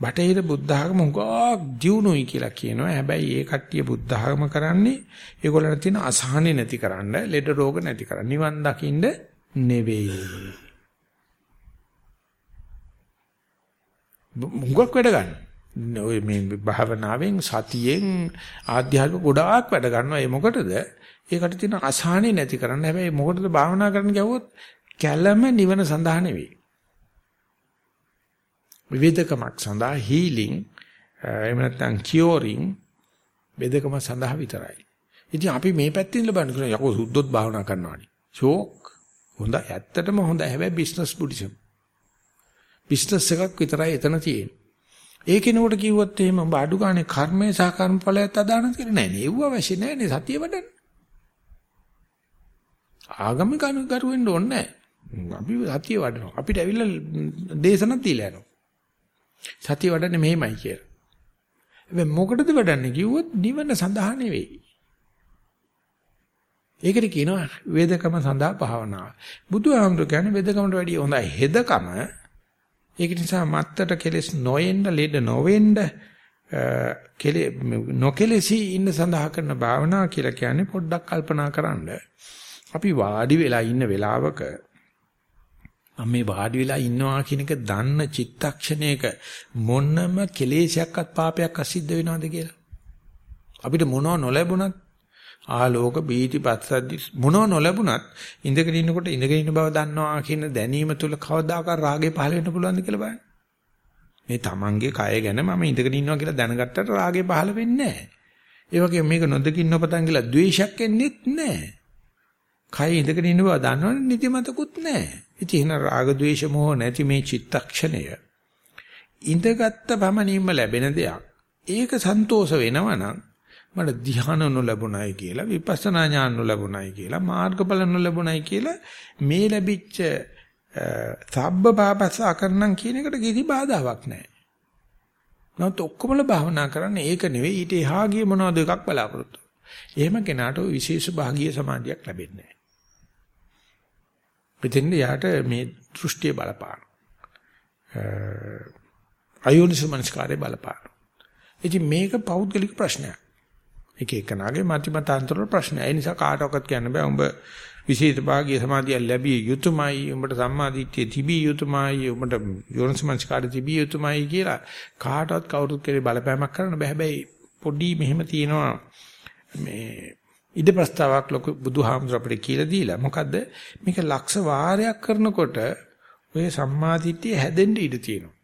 බටහිර බුද්ධ ආගම උගා දියුණුයි කියලා කියනවා. හැබැයි ඒ කට්ටිය බුද්ධ ආගම කරන්නේ ඒගොල්ලන්ට තියෙන අසහනෙ නැති කරන්න, ලෙඩ රෝග නැති කරන්න, නිවන් දකින්න නෙවෙයි. මුගක් වැඩ ගන්න. ඔය මේ භාවනාවෙන් සතියෙන් ආධ්‍යාත්මික ගොඩාක් වැඩ ගන්නවා. ඒ මොකටද? ඒකට තියෙන අසහනෙ නැති කරන්න. හැබැයි මොකටද භාවනා කරන්න ගියවොත් කැළම නිවන සඳහා නෙවෙයි. විවේදකමක් සඳහා හීලින් එහෙම නැත්නම් කියෝරින් වේදකම සඳහා විතරයි. ඉතින් අපි මේ පැත්තෙන් ලබන්න කරන යකෝ සුද්ධොත් භාවනා කරනවානි. ෂෝක්. හොඳ ඇත්තටම හොඳ හැබැයි බිස්නස් බුද්දිසම්. බිස්නස් එකක් විතරයි එතන තියෙන්නේ. ඒ කෙනෙකුට කිව්වොත් එහෙම ඔබ අඩු ගානේ කර්මය සහ කර්මඵලයත් අදාන කියලා නෑ නේ. ඒව අවශ්‍ය නෑ නේ සතිය වඩන්න. ආගමික අනුගරු වෙන්න ඕනේ නෑ. අපි සතිය වඩනවා. අපිට ඇවිල්ලා දේශනක් දීලා යනවා. සතිය වඩන්නේ මෙහෙමයි කියලා. හැබැයි මොකටද වඩන්නේ කිව්වොත් නිවන සඳහා නෙවෙයි. ඒකට කියනවා වේදකම සඳහා භාවනාව. බුදුහාමුදුර කියන්නේ වේදකමට වැඩිය හොඳයි හෙදකම ඒක නිසා මත්තට කෙලස් නොයෙන්න ලෙඩ නොවෙන්න කෙලෙ නොකෙලසි ඉන්න සඳහා කරන භාවනා කියලා කියන්නේ පොඩ්ඩක් කල්පනා කරන්න. අපි වාඩි වෙලා ඉන්න වෙලාවක මම මේ වාඩි වෙලා ඉන්නවා කියන එක දන්න චිත්තක්ෂණයක මොනම කෙලෙසයක්වත් පාපයක් අසිද්ධ වෙනවද කියලා. අපිට මොනව නොලැබුණත් ආලෝක බීති පස්සද්දි මොනව නොලැබුණත් ඉඳගෙන ඉන්නකොට ඉඳගෙන ඉන්න බව දන්නවා කියන දැනීම තුල කවදාකවත් රාගය පහළ වෙන්න පුළුවන්ද කියලා බලන්න. මේ තමන්ගේ කය ගැන මම ඉඳගෙන ඉන්නවා කියලා දැනගත්තට රාගය පහළ වෙන්නේ නැහැ. ඒ වගේ මේක නොදකින් නොපතන් කියලා ද්වේෂයක් එන්නේත් නැහැ. කය ඉඳගෙන ඉන්න බව දන්නවනේ නිදිමතකුත් නැහැ. ඉතින් එහෙනම් රාග ద్వේෂ මොහ නැති මේ චිත්තක්ෂණය ඉඳගත්ත පමණින්ම ලැබෙන දෙයක්. ඒක සන්තෝෂ වෙනවනම් මට ධ්‍යාන නොලැබුණයි කියලා විපස්සනා ඥාන නොලැබුණයි කියලා මාර්ගඵල නොලැබුණයි කියලා මේ ලැබිච්ච සබ්බ පාපස්සා කරනම් කියන එකට කිසි බාධාවක් නැහැ. නමුත් ඔක්කොමල භාවනා කරන්නේ ඒක නෙවෙයි ඊට එහා ගිය මොනවද එකක් බලාපොරොත්තු. එහෙම කෙනාට විශේෂ භාගීය සමාධියක් ලැබෙන්නේ නැහැ. මෙතෙන්ද යාට මේ දෘෂ්ටිය බලපාන. අයෝනිසමනස්කාරය බලපාන. ඉතින් මේක පෞද්ගලික ප්‍රශ්නයක්. එක එකනාගේ මතිමතාන්තර ප්‍රශ්නය. ඒ නිසා කාටවත් කියන්න බෑ උඹ විශේෂ භාගීය සමාධිය ලැබිය යුතුයමයි උඹට සම්මාදිට්ඨිය තිබිය යුතුයමයි උඹට යෝනිසමනස්කාරය තිබිය යුතුයමයි කියලා කාටවත් කවුරුත් කෙරේ බලපෑමක් කරන්න බෑ. හැබැයි පොඩි මෙහෙම තියෙනවා මේ ඉද ප්‍රස්තාවක් ලොකු බුදුහාමුදුර අපිට කියලා දීලා මොකද්ද මේක ලක්ෂ වාරයක් කරනකොට ඔය සම්මාදිට්ඨිය හැදෙන්න ඉඩ තියෙනවා.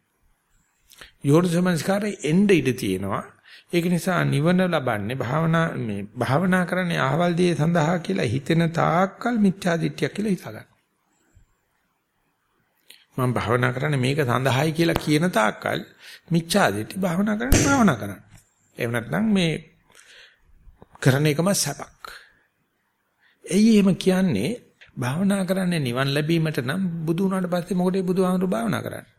යෝනිසමනස්කාරය එන්න ඉඩ තියෙනවා. ඒක නිසා නිවන ලබන්නේ භාවනා මේ භාවනා කරන්නේ ආවල් දියේ සඳහා කියලා හිතෙන තාක්කල් මිත්‍යා දිට්ඨියක් කියලා හිතාගන්න. මම භාවනා කරන්නේ මේක සඳහායි කියලා කියන තාක්කල් මිත්‍යා දිට්ඨි භාවනා කරන්නේ භාවනා කරන්න. එහෙම නැත්නම් මේ කරන එකම සැපක්. එයි එහෙම කියන්නේ භාවනා කරන්නේ නිවන් ලැබීමට නම් බුදු වුණාට පස්සේ මොකටද බුදුහාමුදුරු භාවනා කරන්නේ?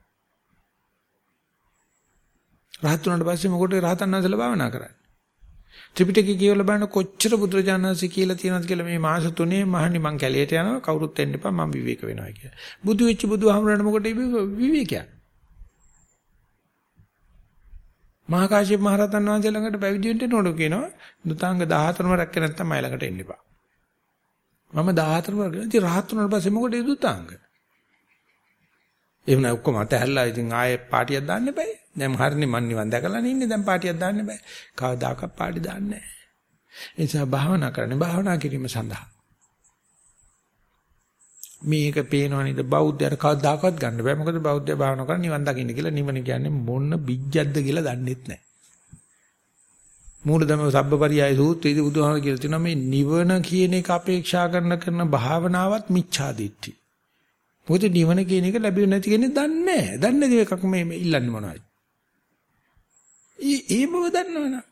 රහත් වුණාට පස්සේ මොකටද රහතන් වහන්සේලා භාවනා කරන්නේ? ත්‍රිපිටකය කියවලා බලන කොච්චර බුදුරජාණන්සේ කියලා තියෙනවද කියලා මේ මාස තුනේ මහනි මං කැලේට යනවා කවුරුත් එන්න එපා මං විවේක වෙනවා කියලා. බුදු වෙච්ච බුදුහාමුදුරනේ මොකටද විවේකයක්? මහා කාශ්‍යප මහ රහතන් වහන්සේ ළඟට පැවිදි වෙන්න නෝඩ කියනවා දුතාංග 14ම රැක්ක නැත්නම් මයි ළඟට එන්න එපා. මම 14ම රැක්ක. ඉතින් රහත් වුණාට පස්සේ මොකටද දුතාංග? එහෙම නැ ඔක්කොම අතහැරලා ඉතින් ආයේ පාටියක් දාන්න එපා. දැන් හරිනේ මන් නිවන් දැකලා ඉන්නේ දැන් පාටියක් දාන්න බෑ. කවදාකවත් පාටි දාන්නේ නැහැ. ඒ නිසා භාවනා කරන්නේ භාවනා කිරීම සඳහා. මේක පේනවා නේද බෞද්ධයර කවදාකවත් ගන්න බෑ. මොකද බෞද්ධය භාවනා කරන්නේ නිවන් දකින්න කියලා නිවන කියන්නේ මොන බිජ්ජක්ද කියලා දන්නෙත් නැහැ. මූලදම සබ්බපරියාය සූත්‍රයේදී බුදුහාම කියලා තියෙනවා මේ නිවන කියන එක අපේක්ෂා කරන කරන භාවනාවත් මිච්ඡා දිට්ඨි. මොකද නිවන කියන එක ලැබෙන්නේ නැති කෙනෙක් දන්නේ නැහැ. දන්නේ නැති එකක් මේ ඉල්ලන්නේ මොනවද? ඒ බව දන්නවනම්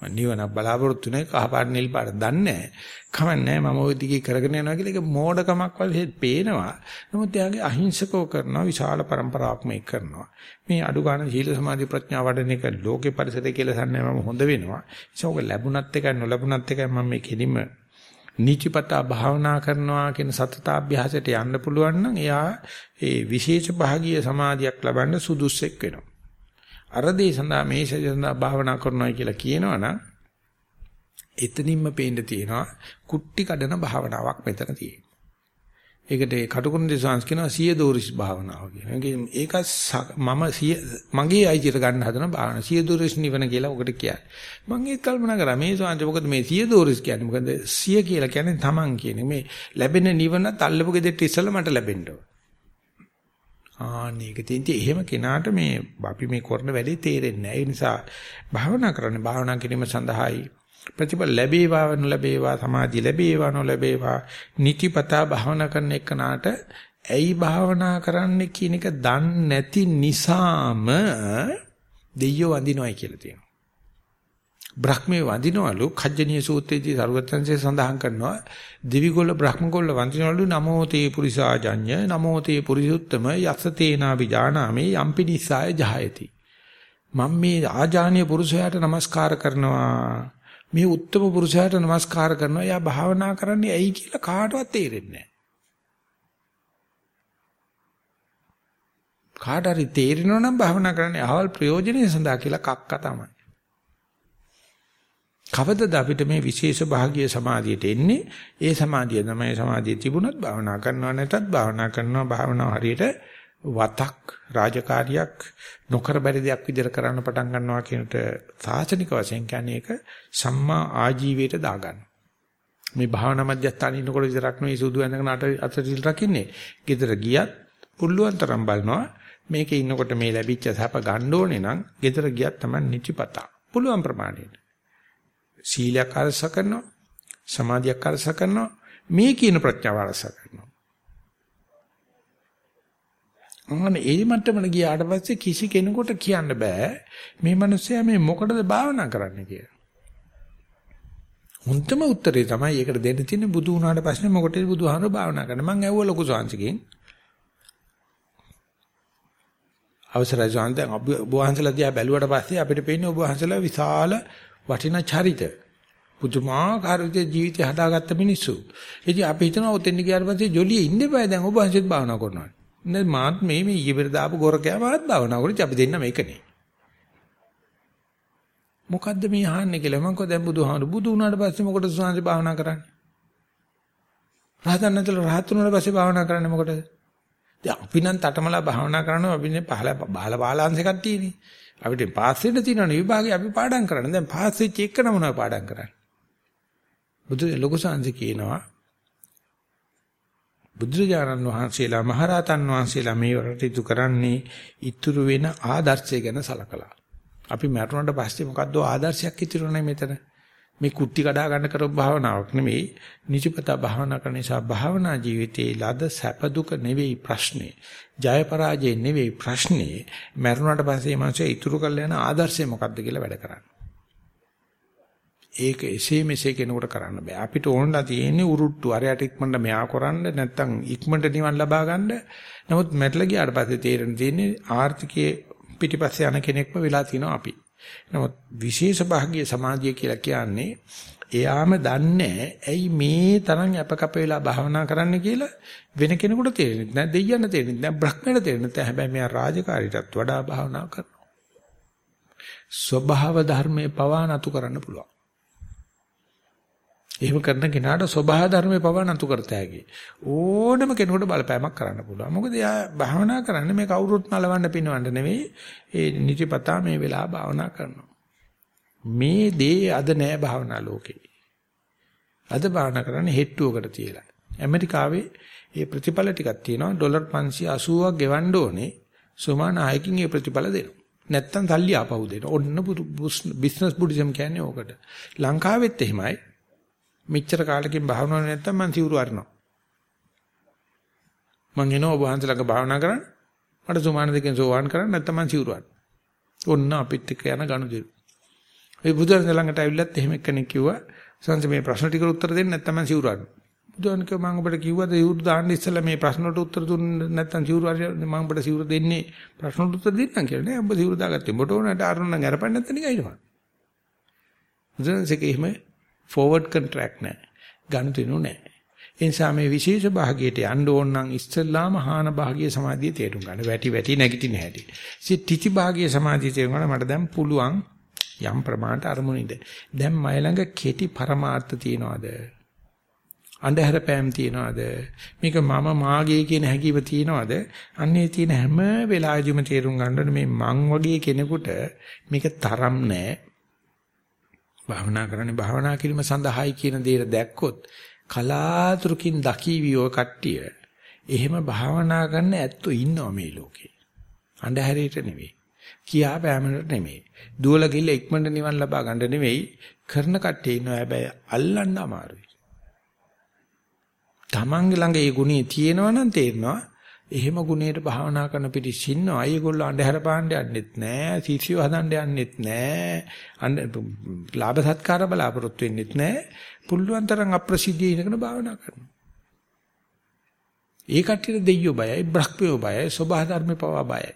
මම නිවන බලාපොරොත්තු නැහැ කහපාට නිල් පාට දන්නේ නැහැ. කමන්නේ මම ওই දිගේ කරගෙන යනවා කියලා ඒක මෝඩකමක් වගේ පේනවා. නමුත් එයාගේ අහිංසකව කරනවා විශාල પરම්පරාවක් මේක කරනවා. මේ අඩු ගන්න සීල සමාධි ප්‍රඥා වඩන එක ලෝකේ පරිසරය කියලා සම්න්නේ මම හොඳ වෙනවා. ඒක ලැබුණත් එකයි නොලැබුණත් එකයි මම මේ කෙලිම නිචිපතා භාවනා කරනවා කියන සතතාභ්‍යාසයට යන්න පුළුවන් නම් එයා ඒ විශේෂ භාගීය සමාධියක් ලබන්න සුදුස්සෙක් වෙනවා. අර දේ සඳහා මේ සඳහා භාවනා කරනවා කියලා කියනවනම් එතනින්ම පේන්න තියෙනවා කුට්ටි කඩන භාවනාවක් මෙතන තියෙනවා. ඒකට ඒ කටුකුරුන් දෙසාංශ කියනවා සිය දෝරිස් භාවනාව කියලා. ඒක මම සිය මගේ අයිතියට ගන්න හදන භාවනාව. සිය දෝරිස් නිවන කියලා ඔකට කියන්නේ. මම ඒක කල්පනා කරා මේ සාංශ මොකද මේ සිය දෝරිස් කියන්නේ මොකද සිය කියලා කියන්නේ තමන් කියන්නේ මේ ලැබෙන නිවන තල්ලපු ගෙදෙට්ට ඉස්සෙල්ලා මට ලැබෙන්න ඕන. ආනේක තියෙන්නේ එහෙම කෙනාට මේ අපි මේ කරන වැඩේ තේරෙන්නේ නැහැ. ඒ නිසා භාවනා කරන්න භාවනා කිරීම සඳහායි ප්‍රතිඵල ලැබේවා නොලැබේවා සමාධිය ලැබේවා නොලැබේවා නිතිපතා භාවනා කරන එකනට ඇයි භාවනා කරන්න කියන එක දන්නේ නැති නිසාම දෙයියෝ වඳිනවයි කියලා තියෙනවා. බ්‍රහ්මේ වඳිනවලු කජ්ජනීය සූත්‍රයේදී සරුවත්‍යංශය සඳහන් කරනවා දිවිගොල්ල බ්‍රහ්මගොල්ල වඳිනවලු නමෝ තේ පුරිසාජඤ්ඤ නමෝ තේ පුරිසුත්තම යස්ස තේනා විජානාමේ යම්පි නිසාය ජහයති මම මේ ආජානීය පුරුෂයාට নমස්කාර කරනවා මේ උත්තම පුරුෂයාට নমස්කාර කරනවා. එයා භාවනා කරන්නේ ඇයි කියලා කාටවත් තේරෙන්නේ නැහැ. කාට හරි තේරෙනවා නම් භාවනා කරන්නේ අහවල් ප්‍රයෝජනෙ සඳහා කියලා කක්ක තමයි. කවදද අපිට මේ විශේෂ භාගීය සමාධියට එන්නේ? ඒ සමාධිය තමයි සමාධිය තිබුණත් භාවනා කරනවා නැතත් භාවනා කරනවා. භාවනාව හරියට වතක් රාජකාරියක් නොකර බැරි දෙයක් විදිහට කරන්න පටන් ගන්නවා කියනට සාසනික වශයෙන් කියන්නේ ඒක සම්මා ආජීවයට දාගන්න. මේ භාවනා මධ්‍යස්ථානයේ ඉන්නකොට විතරක් නෙවෙයි සුදු ඇඳගෙන අත අතටිල් රකින්නේ. ගෙදර ගියත් පුල්ලුවන් තරම් බලනවා මේකේ ඉන්නකොට මේ ලැබිච්ච සැප ගන්න ඕනේ නම් ගෙදර ගියත් තමයි නිචිපතා. පුළුවන් ප්‍රමාණයට. සීලයක් අරස කරනවා සමාධියක් අරස කරනවා මේ කියන ප්‍රඥාව අරස කරනවා. අන්න ඒ මට්ටමන ගියාට පස්සේ කිසි කෙනෙකුට කියන්න බෑ මේ මිනිස්සයා මේ මොකටද භාවනා කරන්නේ කියලා. හොඳම උත්තරේ තමයි ඒකට දෙන්න තියෙන්නේ බුදු වුණාට පස්සේ මොකටද බුදුහාමර භාවනා කරන්නේ මං ඇහුව ලොකු සංසිකෙන් අවසරයි සාන්ත ඔබ වහන්සලා දිහා බැලුවට පස්සේ අපිට පේන්නේ ඔබ වහන්සලා විශාල වටිනා චරිත පුදුමාකාර විදිහට ජීවිතය හදාගත්ත මිනිස්සු. ඉතින් අපි හිතනවා ඔතෙන් ගියාට පස්සේ ජොලියේ ඉන්න බෑ දැන් ඔබ වහන්සේත් භාවනා කරනවා. නේද මාත් මේ මේ ඊපෙර දාපු ගොරකයා මාත් භාවනා කරලා අපි දෙන්නම එකනේ. මොකද්ද මේ අහන්නේ කියලා මම කෝ දැන් බුදුහාමුදුරු බුදු වුණාට පස්සේ මොකටද සුවන්සේ භාවනා කරන්නේ? රහතන් නැතල රහත් වුණාට පස්සේ භාවනා කරන්නේ මොකටද? දැන් අපි නම් තටමලා භාවනා කරනවා අපි නේ පහල බාල බාලාංශ කට්ටියනේ. අපිට පාස් වෙන්න තියෙනවනේ විභාගේ අපි පාඩම් කරන්නේ. දැන් පාස් වෙච්ච එක නමනවා පාඩම් කරන්නේ. බුදු ලොකු සංසි කියනවා බුදුරජාණන් වහන්සේලා මහරහතන් වහන්සේලා මේ වරටිතු කරන්නේ ඉතුරු වෙන ආදර්ශය ගැන සලකලා. අපි මරුණාට පස්සේ මොකද්ද ආදර්ශයක් ඉතුරුනේ මෙතන. මේ කුට්ටි කඩා ගන්න කරපු භාවනාවක් නෙමෙයි. නිජපත භාවනා කරන නිසා භාවනා ජීවිතේ ලද සැප දුක නෙවෙයි ප්‍රශ්නේ. ජය පරාජය නෙවෙයි ප්‍රශ්නේ. මරුණාට පස්සේ මනසේ ඉතුරු කරලා යන ආදර්ශය මොකද්ද කියලා වැඩ කරන්නේ. ඒක එසේ මෙසේ කෙනෙකුට කරන්න බෑ. අපිට ඕනලා තියෙන්නේ උරුට්ටු. අරයට ඉක්මනට මෙයා කරන්න නැත්නම් ඉක්මනට නිවන් ලබා ගන්න. නමුත් මැట్లా ගියාට පස්සේ තේරෙන තියෙන්නේ ආර්ථිකයේ පිටිපස්සේ යන කෙනෙක්ම වෙලා තිනවා අපි. නමුත් විශේෂ භාග්‍ය සමාධිය කියලා කියන්නේ එයාම දන්නේ ඇයි මේ තරම් අපකප වෙලා භාවනා කරන්න කියලා වෙන කෙනෙකුට තේරෙන්නේ නැහැ දෙයියන්න තේරෙන්නේ නැහැ බ්‍රහ්මයට තේරෙන්නේ නැහැ හැබැයි මෙයා රාජකාරීටත් වඩා භාවනා කරනවා ස්වභාව ධර්මයේ පවා නතු කරන්න පුළුවන් එහෙම කරන කෙනාට ස්වභාව ධර්මයේ පවා නතු කරත හැකි. ඕනම කෙනෙකුට බලපෑමක් කරන්න පුළුවන්. මොකද එයා භාවනා කරන්නේ මේ කවුරුත් නලවන්න පිනවන්න නෙවෙයි. ඒ නිතිපතා මේ වෙලාව භාවනා කරනවා. මේ දේ අද නෑ භාවනා ලෝකේ. අද භාවනා කරන්නේ හෙට්ටුවකට තියලා. ඇමරිකාවේ මේ ප්‍රතිඵල ටිකක් තියෙනවා ඩොලර් 580ක් ගෙවන්න ඕනේ. සුමාන ආයකින් ඒ ප්‍රතිඵල දෙනවා. නැත්තම් සල්ලි ආපහු දෙනවා. ඔන්න බිස්නස් බුද්දිසම් කියන්නේ ඕකට. ලංකාවෙත් එහෙමයි. මෙච්චර කාලෙකින් භාවනා නැත්තම් මං සිවුරු අරිනවා. මං එනවා ඔබ වහන්සේ ළඟ භාවනා කරන්න. මට සුමාන දෙකෙන් සෝවාන් කරන්න නැත්තම් මං සිවුරු අරිනවා. ඔන්න අපිත් එක්ක යන ගනුදෙනු. ඒ බුදුරජාණන් ළඟට ඇවිල්ලත් එහෙම එක්කෙනෙක් කිව්වා සංස මේ ප්‍රශ්න ටිකට උත්තර දෙන්න නැත්තම් මං සිවුරු අරිනවා. බුදුන් කිව්වා මම ඔබට කිව්වද සිවුරු දාන්න ඉස්සෙල්ලා මේ ප්‍රශ්නට උත්තර දුන්න නැත්තම් සිවුරු අරින්න මම ඔබට සිවුරු දෙන්නේ ප්‍රශ්නට උත්තර දෙන්නම් කියලා නේ. ඔබ සිවුරු දාගත්තේ. ඔබට ඕනට අරන්න අරපන්න නැත්නම් නිකන් ඉනවා. බුදුන් සේකේ එහෙම ෆෝවර්ඩ් කොන්ට්‍රැක්ට් නැහැ. ගනුදෙනු නැහැ. ඒ නිසා මේ විශේෂ භාගයට යන්න ඕන නම් ඉස්සෙල්ලාම හාන භාගීය සමාධිය තේරුම් ගන්න. වැටි වැටි නැගිටින හැටි. ඉතින් තිති භාගීය සමාධිය තේරුම් ගන්න මට දැන් පුළුවන් යම් ප්‍රමාණයට අරමුණින්ද. දැන් මයි ළඟ කෙටි පරමාර්ථ තියනවාද? අන්ධහැර පෑම් තියනවාද? මේක මම මාගේ කියන හැඟීම තියනවාද? අන්නේ තියෙන හැම වෙලාවෙදිම තේරුම් ගන්න මේ මං වගේ කෙනෙකුට මේක තරම් නැහැ. භාවනා කරන්නේ භාවනා කිරීම සඳහායි කියන දේ දැක්කොත් කලාතුරකින් දකීවියෝ කට්ටිය එහෙම භාවනා කරන්න ඇත්තෝ ඉන්නවා මේ ලෝකේ. අන්ධහැරයට නෙවෙයි. කියා බෑමකට නෙවෙයි. දුවල ගිල්ල ඉක්මනට නිවන් ලබා ගන්න නෙවෙයි කරන කට්ටිය ඉන්නවා හැබැයි අල්ලන්න අමාරුයි. Tamange ළඟ ඒ ගුණේ තියෙනවා නම් තේරෙනවා එහෙම ගුණයට භාවනා කරන පිටිස් ඉන්නවා. ඒගොල්ලෝ අන්ධහැර පාණ්ඩ යන්නෙත් නෑ. සිසියව හදන්න යන්නෙත් නෑ. ලාභ සත්කාර බලාපොරොත්තු වෙන්නෙත් නෑ. පුල්ලුවන් තරම් අප්‍රසිද්ධිය ඉනකන භාවනා කරනවා. ඒ කට්ටියට දෙයියෝ බයයි, බ්‍රහ්මයෝ බයයි, සබහා ධර්මේ පවා බයයි.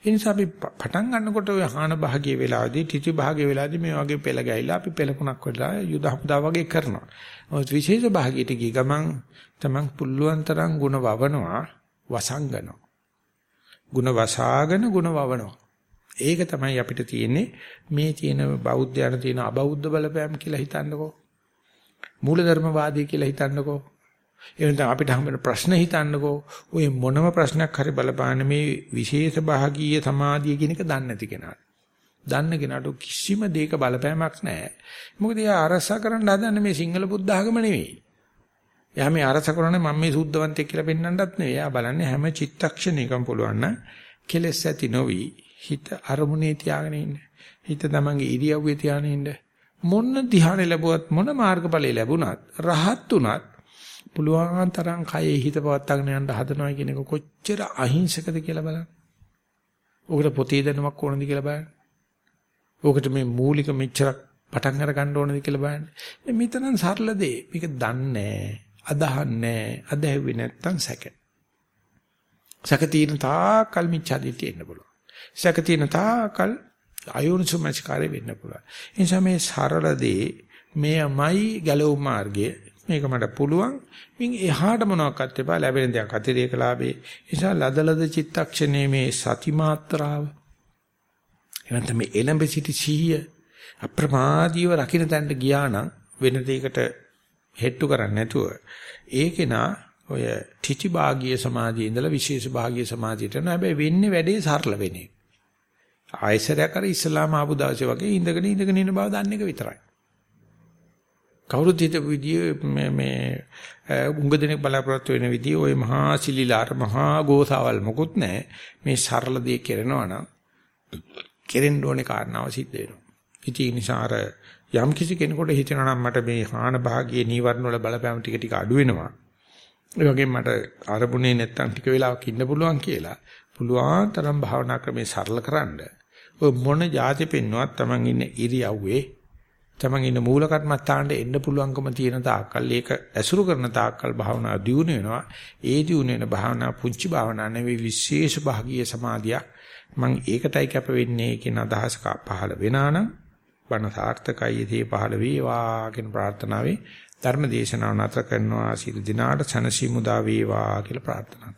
ඒ නිසා අපි පටන් ගන්නකොට ඔය හාන භාගයේ වෙලාවදී, තිති භාගයේ වෙලාවදී මේ වගේ පෙළ ගැහිලා අපි පෙළකුණක් වෙලා යුද හමුදා වගේ කරනවා. මොකද විශේෂ භාගයට ගිය ගමන් තමන් පුල්ලුවන් තරම් ಗುಣ වවනවා. වසංගනවා. ಗುಣ වසාගෙන ಗುಣ වවනවා. ඒක තමයි අපිට තියෙන්නේ මේ තියෙන බෞද්ධයන තියෙන අබෞද්ධ බලපෑම් කියලා හිතන්නකෝ. මූලධර්මවාදී කියලා හිතන්නකෝ. එහෙනම් අපිට හම්බෙන ප්‍රශ්න හිතන්නකෝ. ඔය මොනම ප්‍රශ්නයක් හරි බලපාන මේ විශේෂ භාගීය සමාධිය කියන එක දන්නේ නැති කෙනාට. දන්න කෙනාට කිසිම දෙයක බලපෑමක් නැහැ. මොකද එයා අරසා කරන්න හදන්නේ මේ සිංහල බුද්ධ ආගම නෙවෙයි. එයා මේ අරස කරන්නේ මම මේ සුද්ධවන්තයෙක් කියලා පෙන්වන්නත් නෙවෙයි. එයා බලන්නේ හැම චිත්තක්ෂණයකම පුළුවන් නම් කෙලෙස් ඇති නොවි හිත අරමුණේ තියාගෙන ඉන්න. හිත තමන්ගේ ඉරියව්වේ තියාගෙන ඉන්න. මොන ධ්‍යාන ලැබුවත් මොන මාර්ගඵලෙ ලැබුණත් රහත් උනත් පුළුවන් තරම් කයේ හිත පවත්වාගෙන යන්න හදනවා කියන එක කොච්චර අහිංසකද කියලා බලන්න. ඔකට පොතේ දැනුමක් ඕනද කියලා බලන්න. ඔකට මේ මූලික මෙච්චරක් පටන් අර ගන්න ඕනද කියලා බලන්න. මේ මෙතනන් සරල දේ. මේක දන්නේ අදහන්නේ අදහැව්වේ නැත්තම් සැක. සැක තියෙන තාකල් මිච්ඡාදිට්ඨිය එන්න පුළුවන්. සැක තියෙන තාකල් අයෝනිසුමස්කාරය වෙන්න පුළුවන්. ඒ නිසා මේ සරල දේ මෙයමයි ගැලවුම් මාර්ගය. මේක මට පුළුවන්. මින් එහාට මොනවාක්වත් එපා ලැබෙන දේක් අතිරේක ලාභේ. ඒ නිසා ලදලද චිත්තක්ෂණයේ මේ සති මාත්‍රාව එනන්ත මේ එළඹ සිටි සිහිය අප්‍රමාදීව රකින්න තැනට ගියා නම් වෙන දෙයකට හෙට්ටු කරන්නේ නැතුව ඒකේනා ඔය ඨිති භාගීය සමාධියේ ඉඳලා විශේෂ භාගීය සමාධියට යනවා. හැබැයි වෙන්නේ වැඩේ සරල වෙන්නේ. ආයසරයක් අර ඉස්ලාම ආපු දවසේ වගේ ඉඳගෙන ඉඳගෙන ඉන්න බව දන්න එක විතරයි. කවුරුත් හිතපු විදිය මේ මේ උඟ දෙනෙක් බලාපොරොත්තු වෙන විදිය ওই මහා සිලිලාර මහා ගෝසාවල් මොකුත් නැහැ. මේ සරල දේ කරනවා නම් කෙරෙන්න ඕනේ කාරණාව සිද්ධ වෙනවා. ඉතින් ඒ නිසා අර යම් කිසි කෙනෙකුට හිතෙනවා නම් මට මේ හාන භාගයේ නීවරණ වල බලපෑම ටික ටික අඩු වෙනවා. ඒ වගේම මට අරමුණේ නැත්තම් ටික වෙලාවක් ඉන්න පුළුවන් කියලා. පුළුවන් තරම් භාවනා ක්‍රමේ සරලකරනද ඔය මොන જાති පෙන්නුවත් Taman ඉන්න ඉරියව්වේ Taman ඉන්න මූල කර්මස්ථානට එන්න පුළුවන්කම තියෙන තාක්කල් ඒක ඇසුරු කරන තාක්කල් භාවනා දියුණු වෙනවා. ඒ දියුණු වෙන භාවනා පුංචි භාවනා නෙවෙයි විශේෂ භාගීය සමාධියක්. මම ඒකටයි කැප වෙන්නේ කියන අදහස පහළ වෙනා නම් බණ සාර්ථකයි ඉතී පහළ වේවා කියන ප්‍රාර්ථනාවේ ධර්ම දේශනාව නතර කරනවා. සියලු දිනාට සනසි මුදා වේවා කියලා ප්‍රාර්ථනා